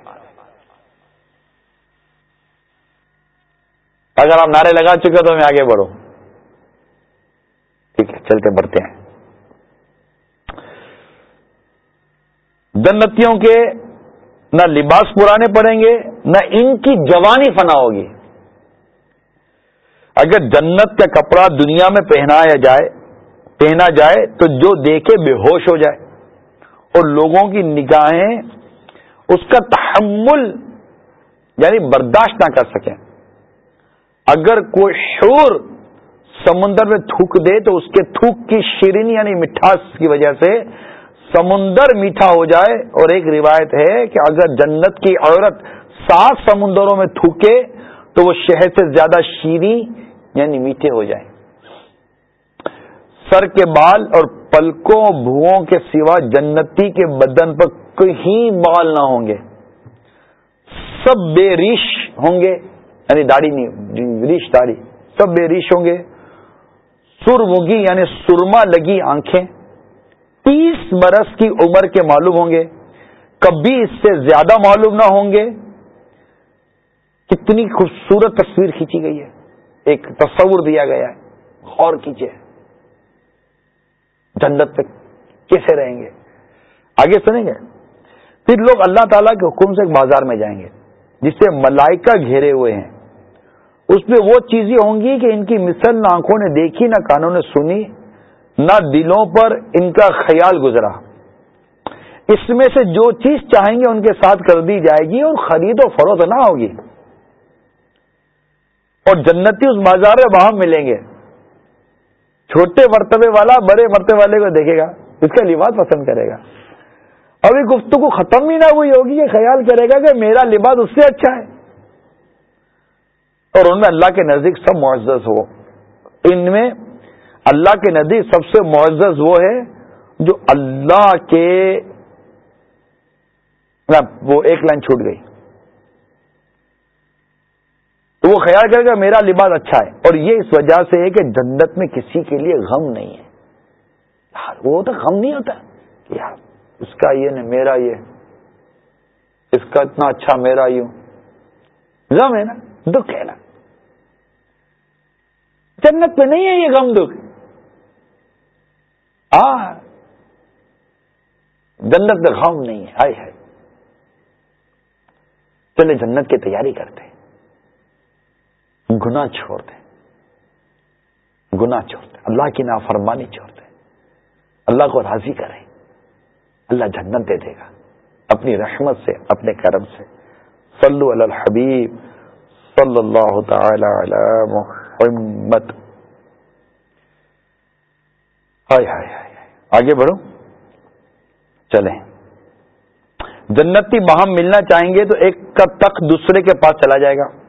اگر آپ نعرے لگا چکے تو میں آگے بڑھوں۔ ٹھیک ہے، چلتے بڑھتے ہیں۔ جنتیوں کے نہ لباس پرانے پڑیں گے، نہ ان کی جوانی فنا ہوگی۔ اگر جنت کا کپڑا دنیا میں پہنایا جائے، پہنا جائے تو جو دیکھے بے ہوش ہو جائے۔ اور لوگوں کی نگاہیں اس کا تحمل یعنی برداشت نہ کر سکیں اگر کوئی شور سمندر میں تھوک دے تو اس کے تھوک کی شیرین یعنی مٹھاس کی وجہ سے سمندر میٹھا ہو جائے۔ اور ایک روایت ہے کہ اگر جنت کی عورت سات سمندروں میں تھوکے تو وہ شہر سے زیادہ شیریں یعنی میٹھے ہو جائیں۔ سر کے بال اور پلکوں بھوؤں کے سوا جنتی کے بدن پر کہیں بال نہ ہوں گے۔ سب بے ریش ہوں گے یعنی داڑھی نہیں، ریش داڑھی۔ سب بے ریش ہوں گے۔ سر مگی یعنی سرما لگی آنکھیں۔ تیس برس کی عمر کے معلوم ہوں گے۔ کبھی اس سے زیادہ معلوم نہ ہوں گے۔ کتنی خوبصورت تصویر کھینچی گئی ہے۔ ایک تصور دیا گیا ہے۔ غور کیجیے جنت پہ کیسے رہیں گے؟ آگے سنیں گے۔ پھر لوگ اللہ تعالیٰ کے حکم سے ایک بازار میں جائیں گے جسے ملائکہ گھیرے ہوئے ہیں۔ اس میں وہ چیزیں ہوں گی کہ ان کی مثل نہ آنکھوں نے دیکھی، نہ کانوں نے سنی، نہ دلوں پر ان کا خیال گزرا۔ اس میں سے جو چیز چاہیں گے ان کے ساتھ کر دی جائے گی، اور خرید و فروخت نہ ہوگی۔ اور جنتی اس بازار میں وہاں ملیں گے۔ چھوٹے مرتبے والا بڑے مرتبے والے کو دیکھے گا، اس کا لباس پسند کرے گا۔ ابھی گفتگو ختم ہی نہ ہوئی ہوگی، یہ خیال کرے گا کہ میرا لباس اس سے اچھا ہے۔ اور ان میں اللہ کے نزدیک سب معزز ہو۔ ان میں اللہ کے نزدیک سب سے معزز وہ ہے جو اللہ کے وہ ایک لائن چھوٹ گئی۔ تو وہ خیال کرے گا میرا لباس اچھا ہے۔ اور یہ اس وجہ سے ہے کہ جنت میں کسی کے لیے غم نہیں ہے۔ یار، وہ تو غم نہیں ہوتا۔ کہ یار، اس کا یہ نہیں، میرا یہ۔ اس کا اتنا اچھا میرا یوں۔ غم ہے نا، دکھ ہے نا۔ جنت میں نہیں ہے یہ غم، دکھ۔ ہاں جنت میں غم نہیں ہے۔ ہائے ہائے۔ چلے جنت کی تیاری کرتے ہیں۔ گنا چھوڑ دیں گنا چھوڑ دیں اللہ کی نافرمانی چھوڑ دیں اللہ کو راضی کریں اللہ جنت دے دے گا۔ اپنی رحمت سے، اپنے کرم سے۔ صلو علی الحبیب۔ صلی اللہ تعالی علی محمد۔ ہائے ہائے ہائے آگے بڑھو۔ چلیں۔ جنتی باہم ملنا چاہیں گے تو ایک کا تک دوسرے کے پاس چلا جائے گا۔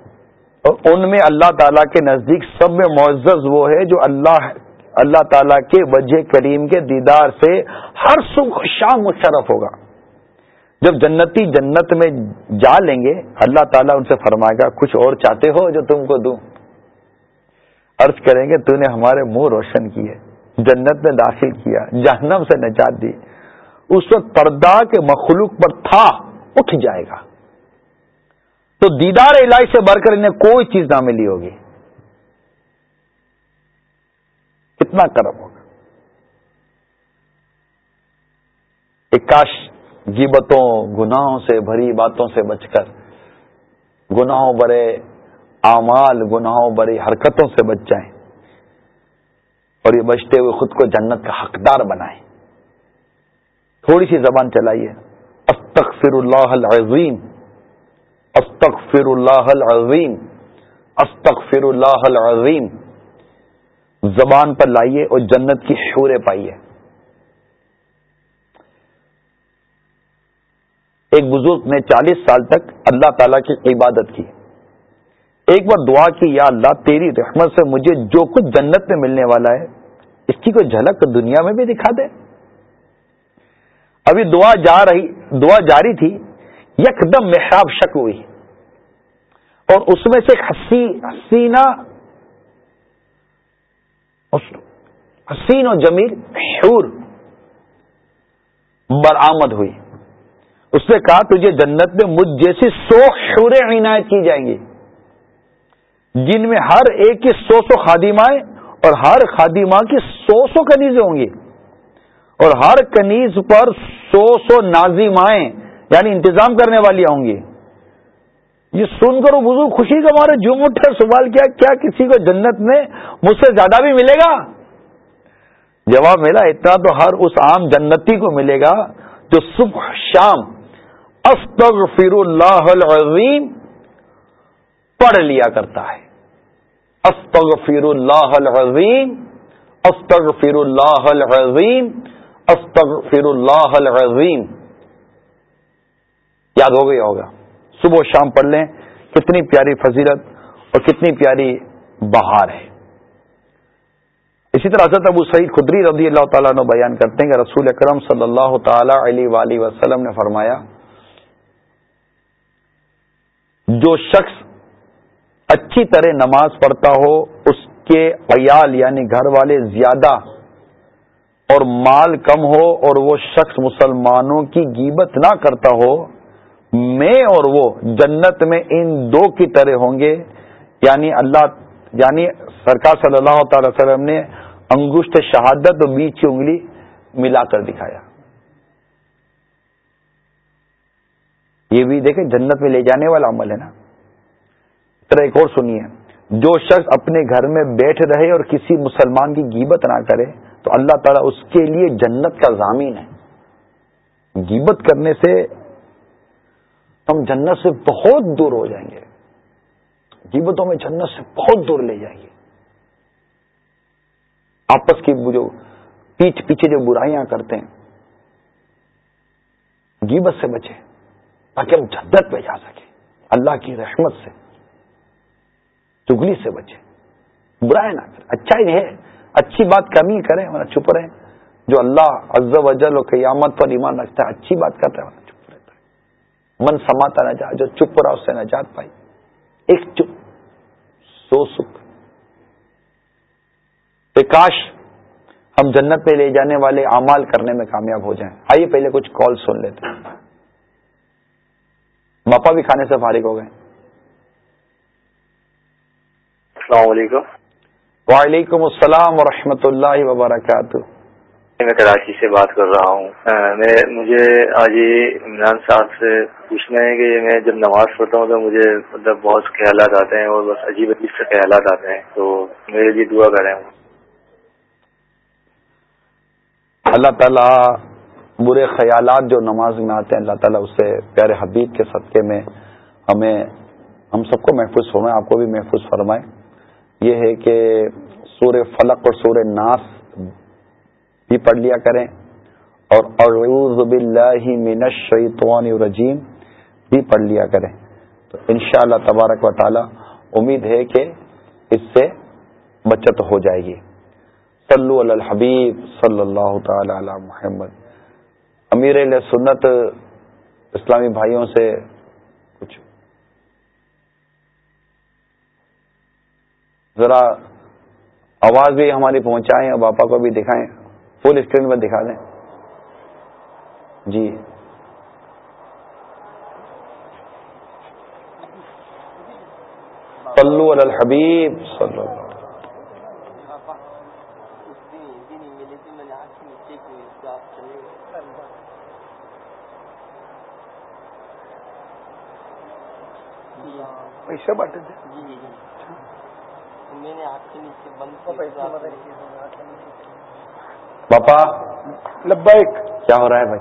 ان میں اللہ تعالیٰ کے نزدیک سب میں معزز وہ ہے جو اللہ اللہ تعالیٰ کے وجہ کریم کے دیدار سے ہر صبح شام مشرف ہوگا۔ جب جنتی جنت میں جا لیں گے، اللہ تعالیٰ ان سے فرمائے گا، کچھ اور چاہتے ہو جو تم کو دوں۔ عرض کریں گے، تو نے ہمارے منہ روشن کیے، جنت میں داخل کیا، جہنم سے نجات دی۔ اس وقت پردہ کے مخلوق پر تھا، اٹھ جائے گا۔ تو دیدار الہی سے بڑھ کر انہیں کوئی چیز نہ ملی ہوگی۔ کتنا کرم ہوگا۔ ایک کاش گیبتوں گناہوں سے بھری باتوں سے بچ کر، گناہوں برے اعمال، گناہوں بری حرکتوں سے بچ جائیں اور یہ بچتے ہوئے خود کو جنت کا حقدار بنائیں۔ تھوڑی سی زبان چلائیے۔ استغفر اللہ العظیم۔ استغفر اللہ العظیم استغفر اللہ العظیم۔ زبان پر لائیے اور جنت کی شورے پائیے۔ ایک بزرگ نے چالیس سال تک اللہ تعالی کی عبادت کی۔ ایک بار دعا کی، یا اللہ، تیری رحمت سے مجھے جو کچھ جنت میں ملنے والا ہے، اس کی کوئی جھلک دنیا میں بھی دکھا دے۔ ابھی دعا جا رہی، دعا جاری تھی یک دم محراب شک ہوئی۔ اور اس میں سے ایک حسی حسینہ حسین و جمیل حور برآمد ہوئی۔ اس نے کہا، تجھے جنت میں مجھ جیسی سو شورے عنایت کی جائیں گی، جن میں ہر ایک کی سو سو خادمائیں اور ہر خادمہ کی سو سو کنیزیں ہوں گی، اور ہر کنیز پر سو سو نازیمائیں۔ یعنی انتظام کرنے والی ہوں گی۔ یہ سن کر وہ بزرگ خوشی کا مارے جم اٹھے، سوال کیا کیا کسی کو جنت میں مجھ سے زیادہ بھی ملے گا؟ جواب ملا، اتنا تو ہر اس عام جنتی کو ملے گا جو صبح شام استغفر اللہ العظیم پڑھ لیا کرتا ہے۔ استغفر اللہ العظیم استغفر اللہ العظیم استغفر اللہ العظیم۔ یاد ہو گیا ہوگا۔ صبح و شام پڑھ لیں، کتنی پیاری فضیلت اور کتنی پیاری بہار ہے۔ اسی طرح حضرت ابو سعید خدری رضی اللہ تعالیٰ نے بیان کرتے ہیں کہ رسول اکرم صلی اللہ تعالی علیہ وسلم نے فرمایا، جو شخص اچھی طرح نماز پڑھتا ہو، اس کے عیال یعنی گھر والے زیادہ اور مال کم ہو اور وہ شخص مسلمانوں کی گیبت نہ کرتا ہو میں اور وہ جنت میں ان دو کی طرح ہوں گے۔ یعنی اللہ یعنی سرکار صلی اللہ تعالی وسلم نے انگشت شہادت اور بیچ کی انگلی ملا کر دکھایا۔ یہ بھی دیکھیں جنت میں لے جانے والا عمل ہے نا۔ طرح ایک اور سنیے۔ جو شخص اپنے گھر میں بیٹھ رہے اور کسی مسلمان کی گیبت نہ کرے، تو اللہ تعالیٰ اس کے لیے جنت کا ضامین ہے۔ گیبت کرنے سے ہم جنت سے بہت دور ہو جائیں گے۔ گیبتوں میں جنت سے بہت دور لے جائیں گے۔ آپس کی جو پیچھ پیچھے جو برائیاں کرتے ہیں گیبت سے بچیں تاکہ ہم جدت پہ جا سکیں۔ اللہ کی رحمت سے، چگلی سے بچے برائے نہ کریں۔ اچھا ہی ہے۔ اچھی بات کم ہی کریں ورنہ چپ رہے جو اللہ عز و جل و قیامت پر ایمان رکھتا ہے، اچھی بات کرتا ہے ورنہ چپ رہتا ہے من سماتا نہ جا جو چپ رہا اس سے نجات پائی۔ ایک چپ۔ سو سکھ۔ کاش ہم جنت پہ لے جانے والے اعمال کرنے میں کامیاب ہو جائیں۔ آئیے پہلے کچھ کال سن لیتے ہیں۔ باپا بھی کھانے سے فارغ ہو گئے۔ السلام علیکم۔ وعلیکم السلام ورحمۃ اللہ وبرکاتہ۔ میں کراچی سے بات کر رہا ہوں۔ میں، مجھے آج یہ عمران صاحب سے پوچھنا ہے کہ میں جب نماز پڑھتا ہوں تو مجھے مطلب بہت خیالات آتے ہیں اور بس عجیب عجیب سے خیالات آتے ہیں۔ تو میرے لیے دعا کریں۔ اللہ تعالیٰ برے خیالات جو نماز میں آتے ہیں، اللہ تعالیٰ اس سے پیارے حبیب کے صدقے میں ہمیں، ہم سب کو محفوظ فرمائیں آپ کو بھی محفوظ فرمائیں یہ ہے کہ سور فلق اور سور ناس بھی پڑھ لیا کریں۔ اور اعوذ باللہ من الشیطان الرجیم بھی پڑھ لیا کریں۔ تو انشاءاللہ تبارک و تعالی امید ہے کہ اس سے بچت ہو جائے گی۔ صلو علی الحبیب صلی اللہ تعالی علی محمد۔ امیر سنت اسلامی بھائیوں سے کچھ ذرا آواز بھی ہماری پہنچائیں اور باپا کو بھی دکھائیں۔ فل اسکرین پر دکھا دیں۔ جی۔ علی الحبیب صلی اللہ پیسے بانٹے تھے۔ باپا لبیک۔ کیا ہو رہا ہے بھائی؟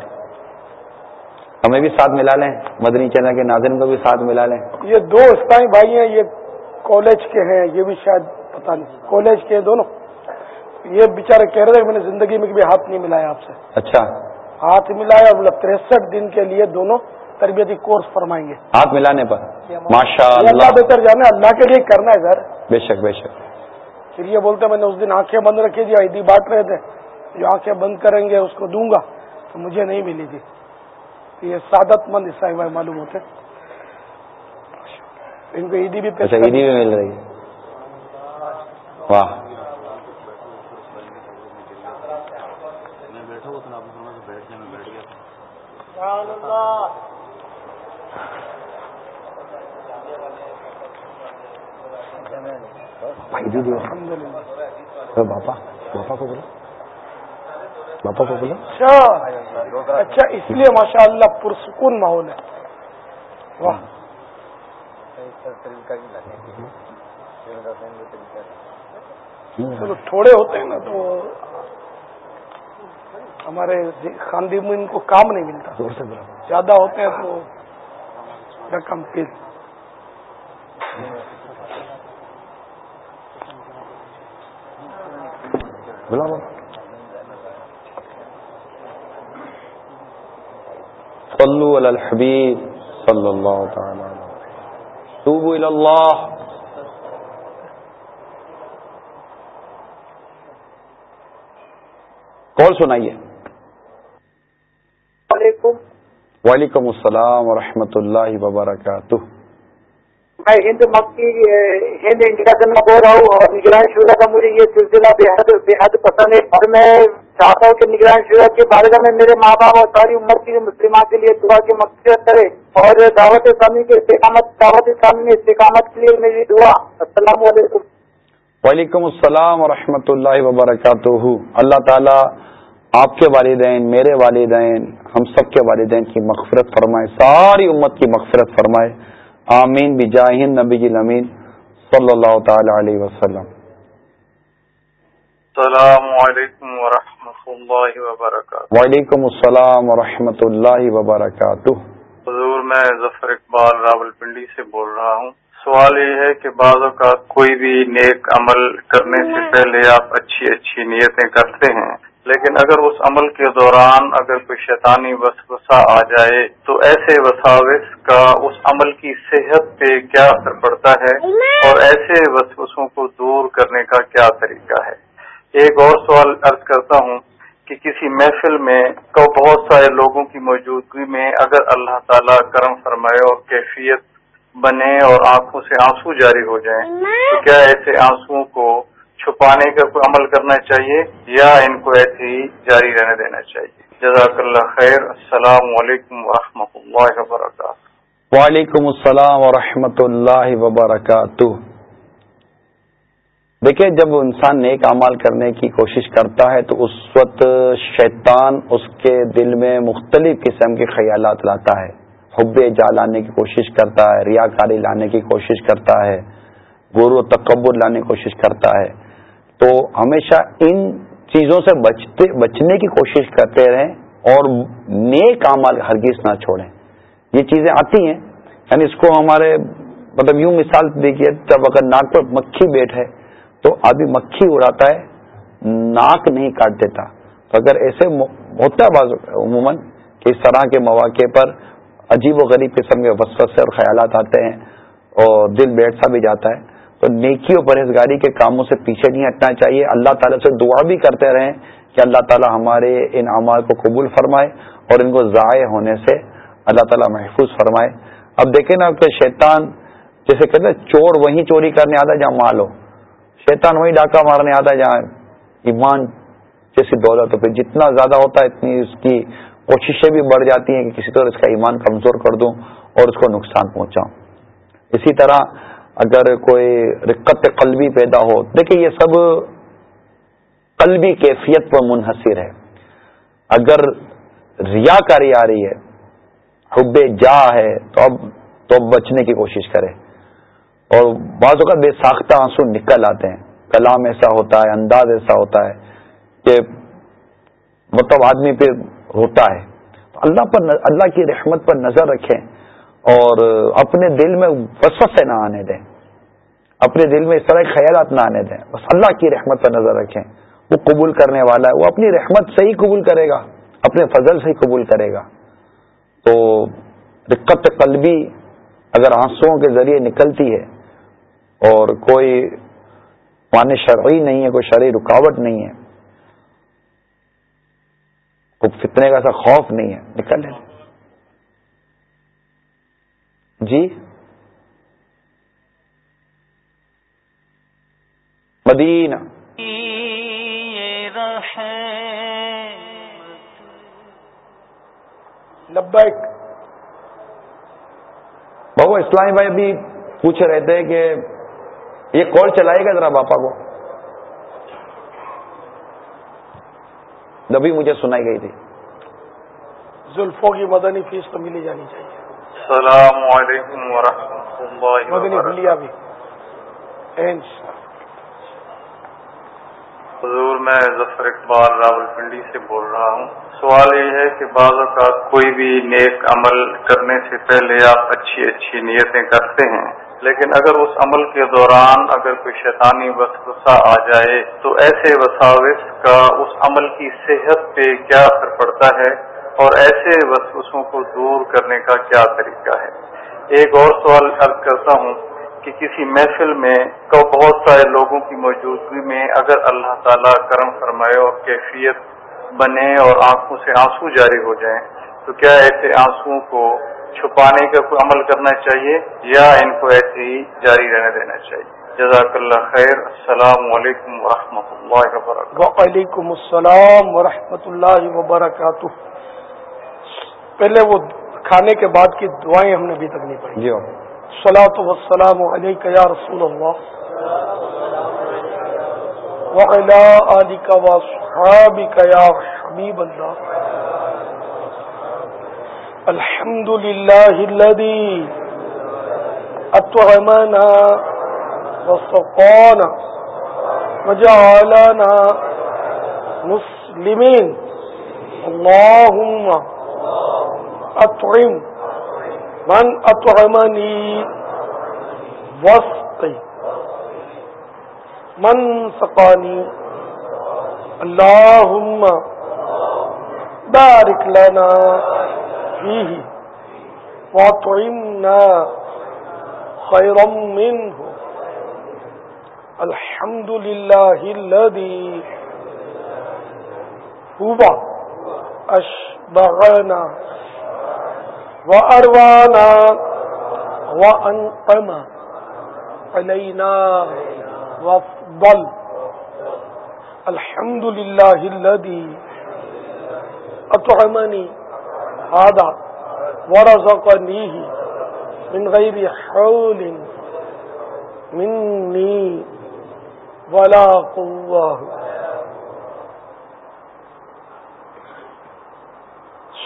ہمیں بھی ساتھ ملا لیں مدنی چینل کے ناظرین کو بھی ساتھ ملا لیں۔ یہ دو اسلائی بھائی ہیں یہ کالج کے ہیں یہ بھی شاید پتہ نہیں۔ کالج کے دونوں۔ یہ بےچارے کہہ رہے میں نے زندگی میں کبھی ہاتھ نہیں ملایا آپ سے۔ اچھا۔ ہاتھ ملایا مطلب تریسٹھ دن کے لیے دونوں تربیتی کورس فرمائیں گے۔ ہاتھ ملانے پر۔ ماشاء اللہ بہتر جانا اللہ کے لیے کرنا ہے۔ سر بے شک بے شک۔ پھر یہ بولتے میں نے اس دن آنکھیں بند رکھی تھی عیدی بانٹ رہے تھے۔ جو آنکھیں بند کریں گے اس کو دوں گا تو مجھے نہیں ملی تھی یہ سعادت مند عیسائی بھائی معلوم ہوتے ان کو عیدی بھی پیش اچھا عیدی بھی مل رہی ہے۔ واہ۔ عیدی دو الحمد للہ باپا باپا کو بولو۔ باپا کو بولو اچھا اچھا اس لیے ماشاء اللہ پرسکون ماحول ہے۔ واہ۔ چلو تھوڑے ہوتے ہیں نا تو ہمارے خاندی میں ان کو کام نہیں ملتا۔ زیادہ ہوتے ہیں تو رقم تیز۔ بلا صلو علی الحبیب صلی اللہ تعالی توبو الی اللہ کال سنائیے؟ علیکم وعلیکم السلام ورحمۃ اللہ وبرکاتہ. میں ہند مکی ہند انڈیا سے میں بول رہا ہوں اور نگران شورا کا مجھے یہ سلسلہ بے حد بے حد پسند ہے۔ اور میں چاہتا ہوں کہ نگران شورا کے بارگاہ میں میرے ماں باپ اور ساری عمر کی مسلمات کے لیے دعا کی مقصد کرے اور دعوت اسلامی کے استحکامت دعوت اسلامی میں استحکامت کے لیے میری دعا۔ السلام علیکم۔ وعلیکم السلام ورحمۃ اللہ وبرکاتہ۔ اللہ تعالی آپ کے والدین میرے والدین ہم سب کے والدین کی مغفرت فرمائے ساری امت کی مغفرت فرمائے۔ آمین۔ بجاہن نبی امین صلی اللہ تعالی علیہ وسلم۔ السلام علیکم ورحمۃ اللہ وبرکاتہ۔ وعلیکم السلام ورحمۃ اللہ وبرکاتہ۔ حضور میں ظفر اقبال راول پنڈی سے بول رہا ہوں۔ سوال یہ ہے کہ بعض اوقات کوئی بھی نیک عمل کرنے سے پہلے آپ اچھی اچھی نیتیں کرتے ہیں لیکن اگر اس عمل کے دوران اگر کوئی شیطانی وسوسہ آ جائے تو ایسے وساوس کا اس عمل کی صحت پہ کیا اثر پڑتا ہے؟ اور ایسے وسوسوں کو دور کرنے کا کیا طریقہ ہے؟ ایک اور سوال عرض کرتا ہوں۔ کہ کسی محفل میں کو بہت سارے لوگوں کی موجودگی میں اگر اللہ تعالیٰ کرم فرمائے اور کیفیت بنے اور آنکھوں سے آنسو جاری ہو جائیں، تو کیا ایسے آنسوؤں کو چھپانے کا کوئی عمل کرنا چاہیے یا ان کو ایسے ہی جاری رہنے دینا چاہیے؟ جزاک اللہ خیر، السلام علیکم ورحمۃ اللہ وبرکاتہ۔ وعلیکم السلام ورحمۃ اللہ وبرکاتہ۔ دیکھیں، جب انسان نیک اعمال کرنے کی کوشش کرتا ہے تو اس وقت شیطان اس کے دل میں مختلف قسم کے خیالات لاتا ہے۔ حب جا لانے کی کوشش کرتا ہے ریاکاری لانے کی کوشش کرتا ہے غور و تکبر لانے کی کوشش کرتا ہے۔ تو ہمیشہ ان چیزوں سے بچتے، بچنے کی کوشش کرتے رہیں اور نیک اعمال ہرگز نہ چھوڑیں۔ یہ چیزیں آتی ہیں۔ یعنی اس کو ہمارے مطلب یوں مثال دیکھیے، جب اگر ناک پر مکھی بیٹھے تو آدمی مکھی اڑاتا ہے، ناک نہیں کاٹ دیتا۔ تو اگر ایسے ہوتا ہے بعض، عموماً، کہ اس طرح کے مواقع پر عجیب و غریب قسم کے وسوسے اور خیالات آتے ہیں اور دل بیٹھ سا بھی جاتا ہے۔ تو نیکی اور پرہیزگاری کے کاموں سے پیچھے نہیں ہٹنا چاہیے۔ اللہ تعالیٰ سے دعا بھی کرتے رہیں کہ اللہ تعالیٰ ہمارے ان اعمال کو قبول فرمائے اور ان کو ضائع ہونے سے اللہ تعالیٰ محفوظ فرمائے۔ اب دیکھیں نا کہ شیطان جیسے کہتے ہیں، چور وہیں چوری کرنے آتا ہے جہاں مال ہو۔ شیطان وہیں ڈاکہ مارنے آتا ہے جہاں ایمان جیسی دولت ہو پھر جتنا زیادہ ہوتا ہے اتنی اس کی کوششیں بھی بڑھ جاتی ہیں کہ کسی طرح اس کا ایمان کمزور کر دوں اور اس کو نقصان پہنچاؤں۔ اسی طرح اگر کوئی رقت قلبی پیدا ہو دیکھیں یہ سب قلبی کیفیت پر منحصر ہے۔ اگر ریا کاری آ رہی ہے، حب جا ہے، تو اب تو بچنے کی کوشش کرے۔ اور بعض اوقات بے ساختہ آنسو نکل آتے ہیں۔ کلام ایسا ہوتا ہے، انداز ایسا ہوتا ہے کہ مطلب آدمی پہ ہوتا ہے۔ اللہ پر اللہ کی رحمت پر نظر رکھیں اور اپنے دل میں وسوسے نہ آنے دیں۔ اپنے دل میں اس طرح خیالات نہ آنے دیں۔ بس اللہ کی رحمت پر نظر رکھیں۔ وہ قبول کرنے والا ہے، وہ اپنی رحمت سے ہی قبول کرے گا، اپنے فضل سے ہی قبول کرے گا۔ تو رقت قلبی اگر آنسوؤں کے ذریعے نکلتی ہے اور کوئی مان شرعی نہیں ہے کوئی شرعی رکاوٹ نہیں ہے۔ کوئی فتنے کا ایسا خوف نہیں ہے۔ نکل لیں جی؟ مدینہ۔ لبیک۔ بابو اسلامی بھائی ابھی پوچھ رہے تھے کہ یہ کال چلائے گا ذرا باپا کو؟ ابھی مجھے سنائی گئی تھی۔ زلفوں کی مدنی فیس تو ملی جانی چاہیے۔ السلام علیکم ورحمۃ اللہ مدنی بھلیا بھی۔ حضور میں ظفر اقبال راول پنڈی سے بول رہا ہوں۔ سوال یہ ہے کہ بعض اوقات کوئی بھی نیک عمل کرنے سے پہلے آپ اچھی اچھی نیتیں کرتے ہیں۔ لیکن اگر اس عمل کے دوران اگر کوئی شیطانی وسوسہ آ جائے تو ایسے وساوس کا اس عمل کی صحت پہ کیا اثر پڑتا ہے اور ایسے وسوسوں کو دور کرنے کا کیا طریقہ ہے؟ ایک اور سوال عرض کرتا ہوں کہ کسی محفل میں تو بہت سارے لوگوں کی موجودگی میں اگر اللہ تعالیٰ کرم فرمائے اور کیفیت بنے اور آنکھوں سے آنسو جاری ہو جائیں تو کیا ایسے آنسو کو چھپانے کا کوئی عمل کرنا چاہیے یا ان کو ایسے ہی جاری رہنے دینا چاہیے۔ جزاک اللہ خیر۔ السلام علیکم ورحمۃ اللہ وبرکاتہ۔ وعلیکم السلام ورحمۃ اللہ وبرکاتہ۔ پہلے وہ کھانے کے بعد کی دعائیں ہم نے ابھی تک نہیں پڑھی۔ جی صلاۃ وسلام علیک یا رسول اللہ۔ وعلى آلك وصحابك يا حبيب الله الحمد لله الذي أطعمنا وسقانا وجعلنا مسلمين. اللهم أطعم من أطعمني وسقي من سقاني. اللهم بارك لنا فيه واطعمنا خيرا منه۔ الحمد لله الذي هو أشبعنا وأروانا وأنقم علينا وافضل الحمد لله الذي أطعمني هذا ورزقنيه من غير حول مني ولا قوة.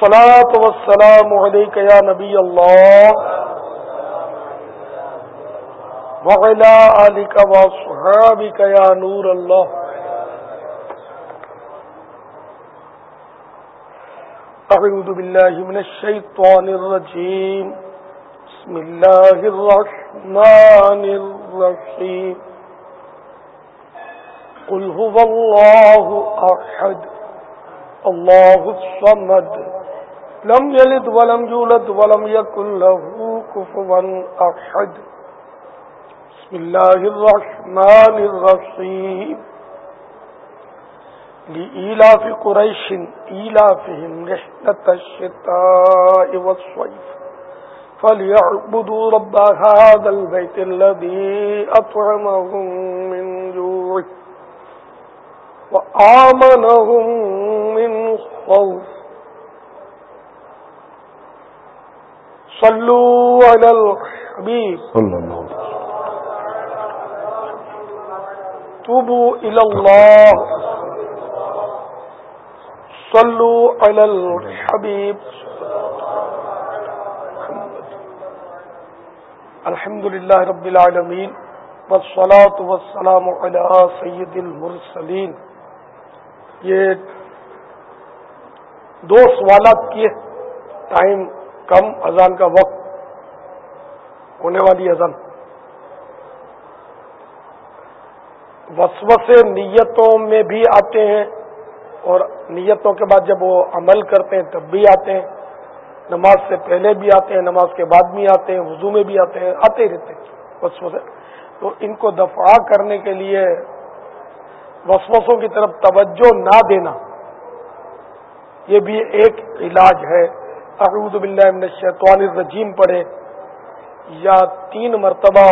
صلاة والسلام عليك يا نبي الله وعلى آلك وصحابك يا نور الله أعوذ بالله من الشيطان الرجيم. بسم الله الرحمن الرحيم. قل هو الله أحد. الله الصمد. لم يلد ولم يولد ولم يكن له كفوا أحد. بسم الله الرحمن الرحيم. لإيلاف قريش إيلافهم رحلة الشتاء والصيف. فليعبدوا رب هذا البيت الذي أطعمهم من جوع وآمنهم من خوف. صلوا على الحبيب. صلی اللہ علیہ توبوا إلى الله. صلوا على الحبيب. الحمد للہ رب العالمین والصلاة والسلام علی سید المرسلین یہ دو سوالات کیے، ٹائم کم، اذان کا وقت ہونے والی اذان۔ وسوسے نیتوں میں بھی آتے ہیں اور نیتوں کے بعد جب وہ عمل کرتے ہیں، تب بھی آتے ہیں۔ نماز سے پہلے بھی آتے ہیں، نماز کے بعد بھی آتے ہیں، وضو میں بھی آتے ہیں، آتے ہی رہتے ہیں۔ وسوسے تو ان کو دفاع کرنے کے لیے وسوسوں کی طرف توجہ نہ دینا، یہ بھی ایک علاج ہے۔ اعوذ باللہ من الشیطان الرجیم پڑھے یا تین مرتبہ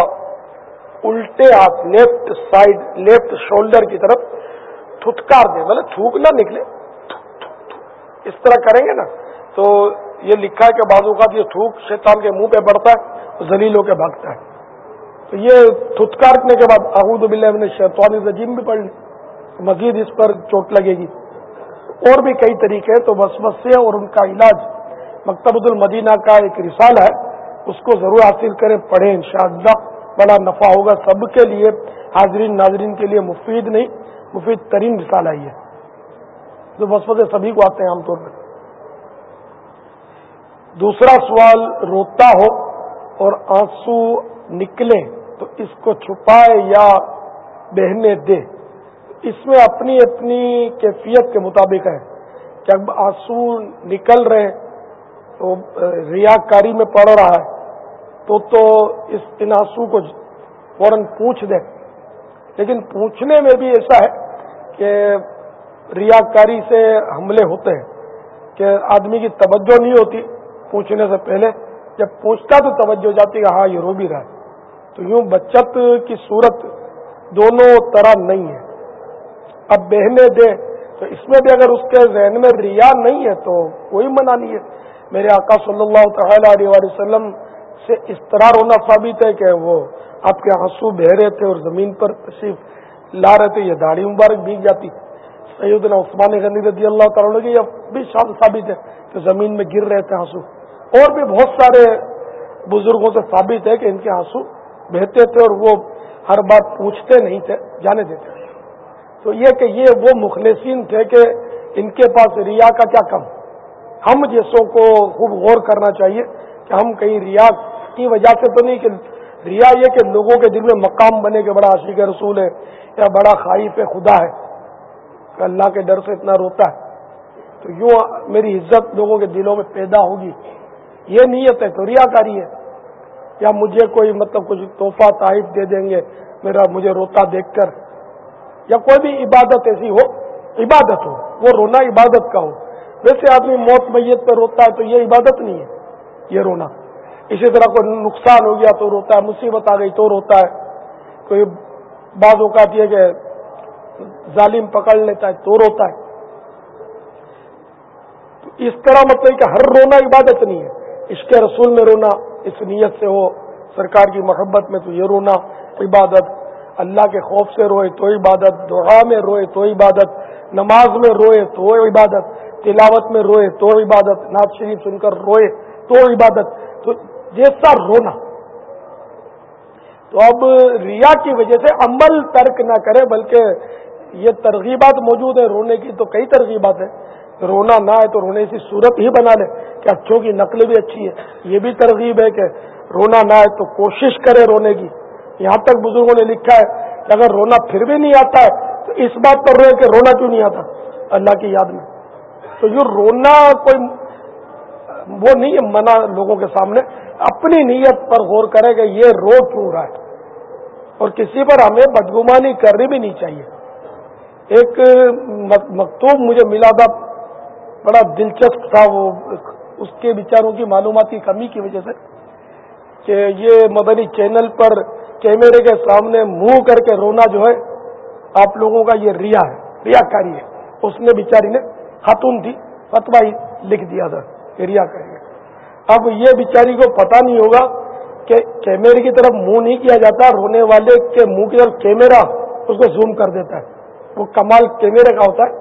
الٹے ہاتھ، لیفٹ سائڈ، لیفٹ شولڈر کی طرف تھتکار دے مطلب تھوک نہ نکلے۔ اس طرح کریں گے نا۔ تو یہ لکھا ہے کہ بعض اوقات یہ تھوک شیطان کے منہ پہ بڑھتا ہے زلیل ہو کے بھاگتا ہے۔ تو یہ تھتکارنے کے بعد احود باللہ من الشیطان الرجیم بھی پڑھ لیں۔ مزید اس پر چوٹ لگے گی۔ اور بھی کئی طریقے ہیں۔ تو بس سے اور ان کا علاج۔ مکتبۃ المدینہ کا ایک رسالہ ہے۔ اس کو ضرور حاصل کریں، پڑھیں انشاءاللہ۔ بڑا نفع ہوگا سب کے لیے۔ حاضرین، ناظرین کے لیے مفید نہیں۔ مفید ترین رسالہ ہی ہے۔ جو وسوسے سبھی کو آتے ہیں عام طور پر۔ دوسرا سوال، روتا ہو اور آنسو نکلے تو اس کو چھپائے یا بہنے دے اس میں اپنی اپنی کیفیت کے مطابق ہے۔ کہ اب آنسو نکل رہے تو ریا کاری میں پڑ رہا ہے، تو تو اس، ان آنسو کو فوراً پوچھ دے لیکن پوچھنے میں بھی ایسا ہے کہ ریا کاری سے حملے ہوتے ہیں کہ آدمی کی توجہ نہیں ہوتی پوچھنے سے پہلے، جب پوچھتا تو توجہ جاتی کہ ہاں یہ رو بھی رہا ہے۔ تو یوں بچت کی صورت دونوں طرح نہیں ہے۔ اب بہنے دے تو اس میں بھی اگر اس کے ذہن میں ریا نہیں ہے تو کوئی منع نہیں ہے۔ میرے آقا صلی اللہ تعالی علیہ وسلم سے اس طرح رونا ثابت ہے کہ وہ آپ کے آنسو بہ رہے تھے اور زمین پر تشریف۔ لا رہے تھے یہ داڑھی مبارک بھیگ جاتی۔ سیدنا عثمان غنی رضی اللہ تعالیٰ کی یہ بھی ثابت ہے کہ زمین میں گر رہے تھے آنسو اور بھی بہت سارے بزرگوں سے ثابت ہے کہ ان کے آنسو بہتے تھے اور وہ ہر بات پوچھتے نہیں تھے، جانے دیتے تو یہ کہ یہ وہ مخلصین تھے کہ ان کے پاس ریا کا کیا کم۔ ہم جیسوں کو خوب غور کرنا چاہیے کہ ہم کہیں ریا کی وجہ سے تو نہیں، کہ ریا یہ کہ لوگوں کے دل میں مقام بنے کہ بڑا عاشق رسول ہے، یا بڑا خواہف خدا ہے، کہ اللہ کے ڈر سے اتنا روتا ہے۔ تو یوں میری عزت لوگوں کے دلوں میں پیدا ہوگی۔ یہ نیت ہے، تو ریا کاری ہے۔ یا مجھے کوئی مطلب کچھ تحفہ تائف دے دیں گے، میرا مجھے روتا دیکھ کر۔ یا کوئی بھی عبادت ایسی ہو، عبادت ہو، وہ رونا عبادت کا ہو۔ ویسے آدمی موت، میت پہ روتا ہے تو یہ عبادت نہیں ہے، یہ رونا۔ اسی طرح کوئی نقصان ہو گیا تو روتا ہے، مصیبت آ گئی تو روتا ہے۔ کوئی بعض اوقات یہ کہ ظالم پکڑ لیتا ہے تو روتا ہے۔ تو اس طرح مطلب کہ ہر رونا عبادت نہیں ہے۔ اس کے رسول میں رونا، اس نیت سے ہو، سرکار کی محبت میں تو یہ رونا عبادت۔ اللہ کے خوف سے روئے تو عبادت، دعا میں روئے تو عبادت۔ نماز میں روئے تو عبادت۔ تلاوت میں روئے تو عبادت۔ ناز شریف سن کر روئے تو عبادت۔ تو جیسا رونا۔ تو اب ریا کی وجہ سے عمل ترک نہ کرے، بلکہ یہ ترغیبات موجود ہیں رونے کی، تو کئی ترغیبات ہیں۔ رونا نہ ہے تو رونے کی صورت ہی بنا لے کہ اچھوں کی نقل بھی اچھی ہے۔ یہ بھی ترغیب ہے کہ رونا نہ ہے تو کوشش کرے رونے کی۔ یہاں تک بزرگوں نے لکھا ہے کہ اگر رونا پھر بھی نہیں آتا ہے تو اس بات پر روئے کہ رونا کیوں نہیں آتا؟ اللہ کی یاد میں۔ تو یہ رونا کوئی وہ نہیں ہے، منع لوگوں کے سامنے۔ اپنی نیت پر غور کرے کہ یہ رو کیوں رہا ہے اور کسی پر ہمیں بدگمانی کرنی بھی نہیں چاہیے۔ ایک مکتوب مجھے ملا تھا، بڑا دلچسپ تھا وہ، اس کے بیچاروں کی معلومات کی کمی کی وجہ سے کہ یہ مدنی چینل پر کیمرے کے سامنے منہ کر کے رونا جو ہے، آپ لوگوں کا یہ ریا ہے ریا کاری ہے۔ اس نے بیچاری نے خاتون تھی فتوا ہی لکھ دیا تھا کہ ریا کاری ہے۔ اب یہ بیچاری کو پتا نہیں ہوگا کہ کیمرے کی طرف منہ نہیں کیا جاتا، رونے والے کے منہ کی طرف کیمرہ اس کو زوم کر دیتا ہے۔ وہ کمال کیمرے کا ہوتا ہے۔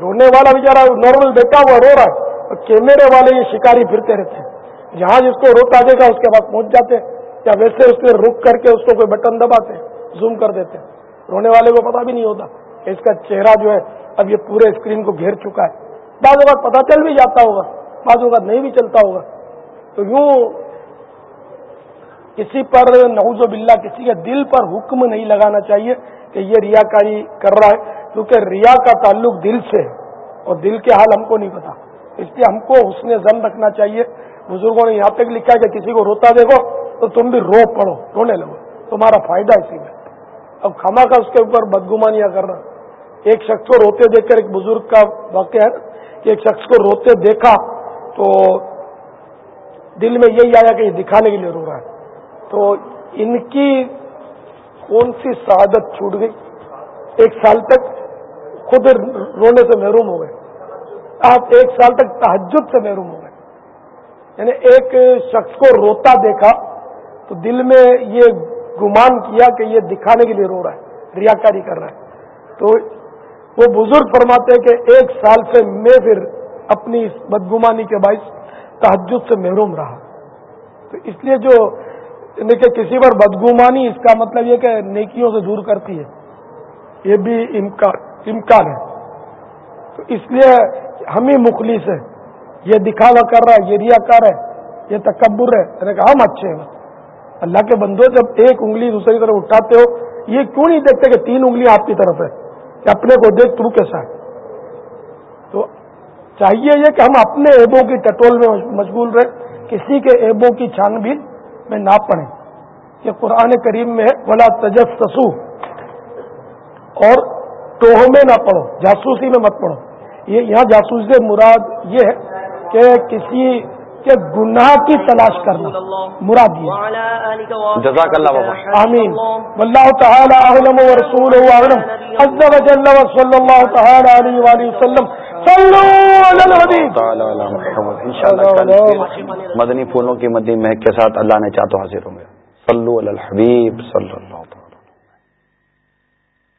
رونے والا بیچارا نارمل بیٹا ہوا رو رہا ہے۔ اور کیمرے والے یہ شکاری پھرتے رہتے ہیں۔ جہاں جس کو روتا دے گا اس کے بعد پہنچ جاتے ہیں۔ یا ویسے اس کے رک کر کے اس کو کوئی بٹن دباتے زوم کر دیتے رونے والے کو پتا بھی نہیں ہوتا کہ اس کا چہرہ جو ہے اب یہ پورے اسکرین کو گھیر چکا ہے۔ بعض اوقات پتا چل بھی جاتا ہوگا، بعض اوقات نہیں بھی چلتا ہوگا۔ تو یوں کسی پر نعوذ باللہ کسی کے دل پر حکم نہیں لگانا چاہیے کہ یہ ریاکاری کر رہا ہے، کیونکہ ریا کا تعلق دل سے ہے اور دل کے حال ہم کو نہیں پتا۔ اس لیے ہم کو حسن زن رکھنا چاہیے۔ بزرگوں نے یہاں تک لکھا کہ کسی کو روتا دیکھو تو تم بھی رو پڑو، رونے لگو۔ تمہارا فائدہ اسی میں۔ اب کھما کا اس کے اوپر بدگمانیاں کر رہا۔ ایک شخص کو روتے دیکھ کر ایک بزرگ کا واقعہ ہے کہ ایک شخص کو روتے دیکھا تو دل میں یہی آیا کہ یہ دکھانے کے لیے رو رہا ہے۔ تو ان کی کون سی سعادت چھوٹ گئی۔ ایک سال تک خود رونے سے محروم ہو گئے۔ آپ ایک سال تک تحجد سے محروم ہو گئے۔ یعنی ایک شخص کو روتا دیکھا تو دل میں یہ گمان کیا کہ یہ دکھانے کے لیے رو رہا ہے، ریاکاری کر رہا ہے۔ تو وہ بزرگ فرماتے ہیں کہ ایک سال سے میں پھر اپنی بدگمانی کے باعث تحجد سے محروم رہا۔ تو اس لیے جو یعنی کہ کسی پر بدگمانی، اس کا مطلب یہ کہ نیکیوں سے دور کرتی ہے۔ یہ بھی امکان ہے۔ تو اس لیے ہم ہی مخلص ہیں۔ یہ دکھاوا کر رہا ہے، یہ ریا کر ہے، یہ تکبر ہے۔ میں ہم اچھے ہیں۔ اللہ کے بندو جب ایک انگلی دوسری طرف اٹھاتے ہو، یہ کیوں نہیں دیکھتے کہ تین انگلی آپ کی طرف ہے کہ اپنے کو دیکھ تو کیسا ہے؟ چاہیے یہ کہ ہم اپنے ایبوں کی ٹٹول میں مشغول رہے کسی کے ایبوں کی چھان بین میں نہ پڑھیں۔ یہ قرآن کریم میں ہے بلا تجسسو اور ٹوہ میں نہ پڑھو جاسوسی میں مت پڑھو۔ یہ یہاں جاسوسی مراد یہ ہے کہ کسی کہ گناہ کی تلاش کرنا مراد یہ۔ جزاک اللہ آمین۔ واللہ تعالی اعلم اعلم۔ عز و جل و صلی اللہ تعالی علیہ وآلہ وسلم۔ مدنی پھولوں کی مدنی مہک کے ساتھ اللہ نے چاہتا حاضر ہوں گے. صلو علی الحبیب صلی اللہ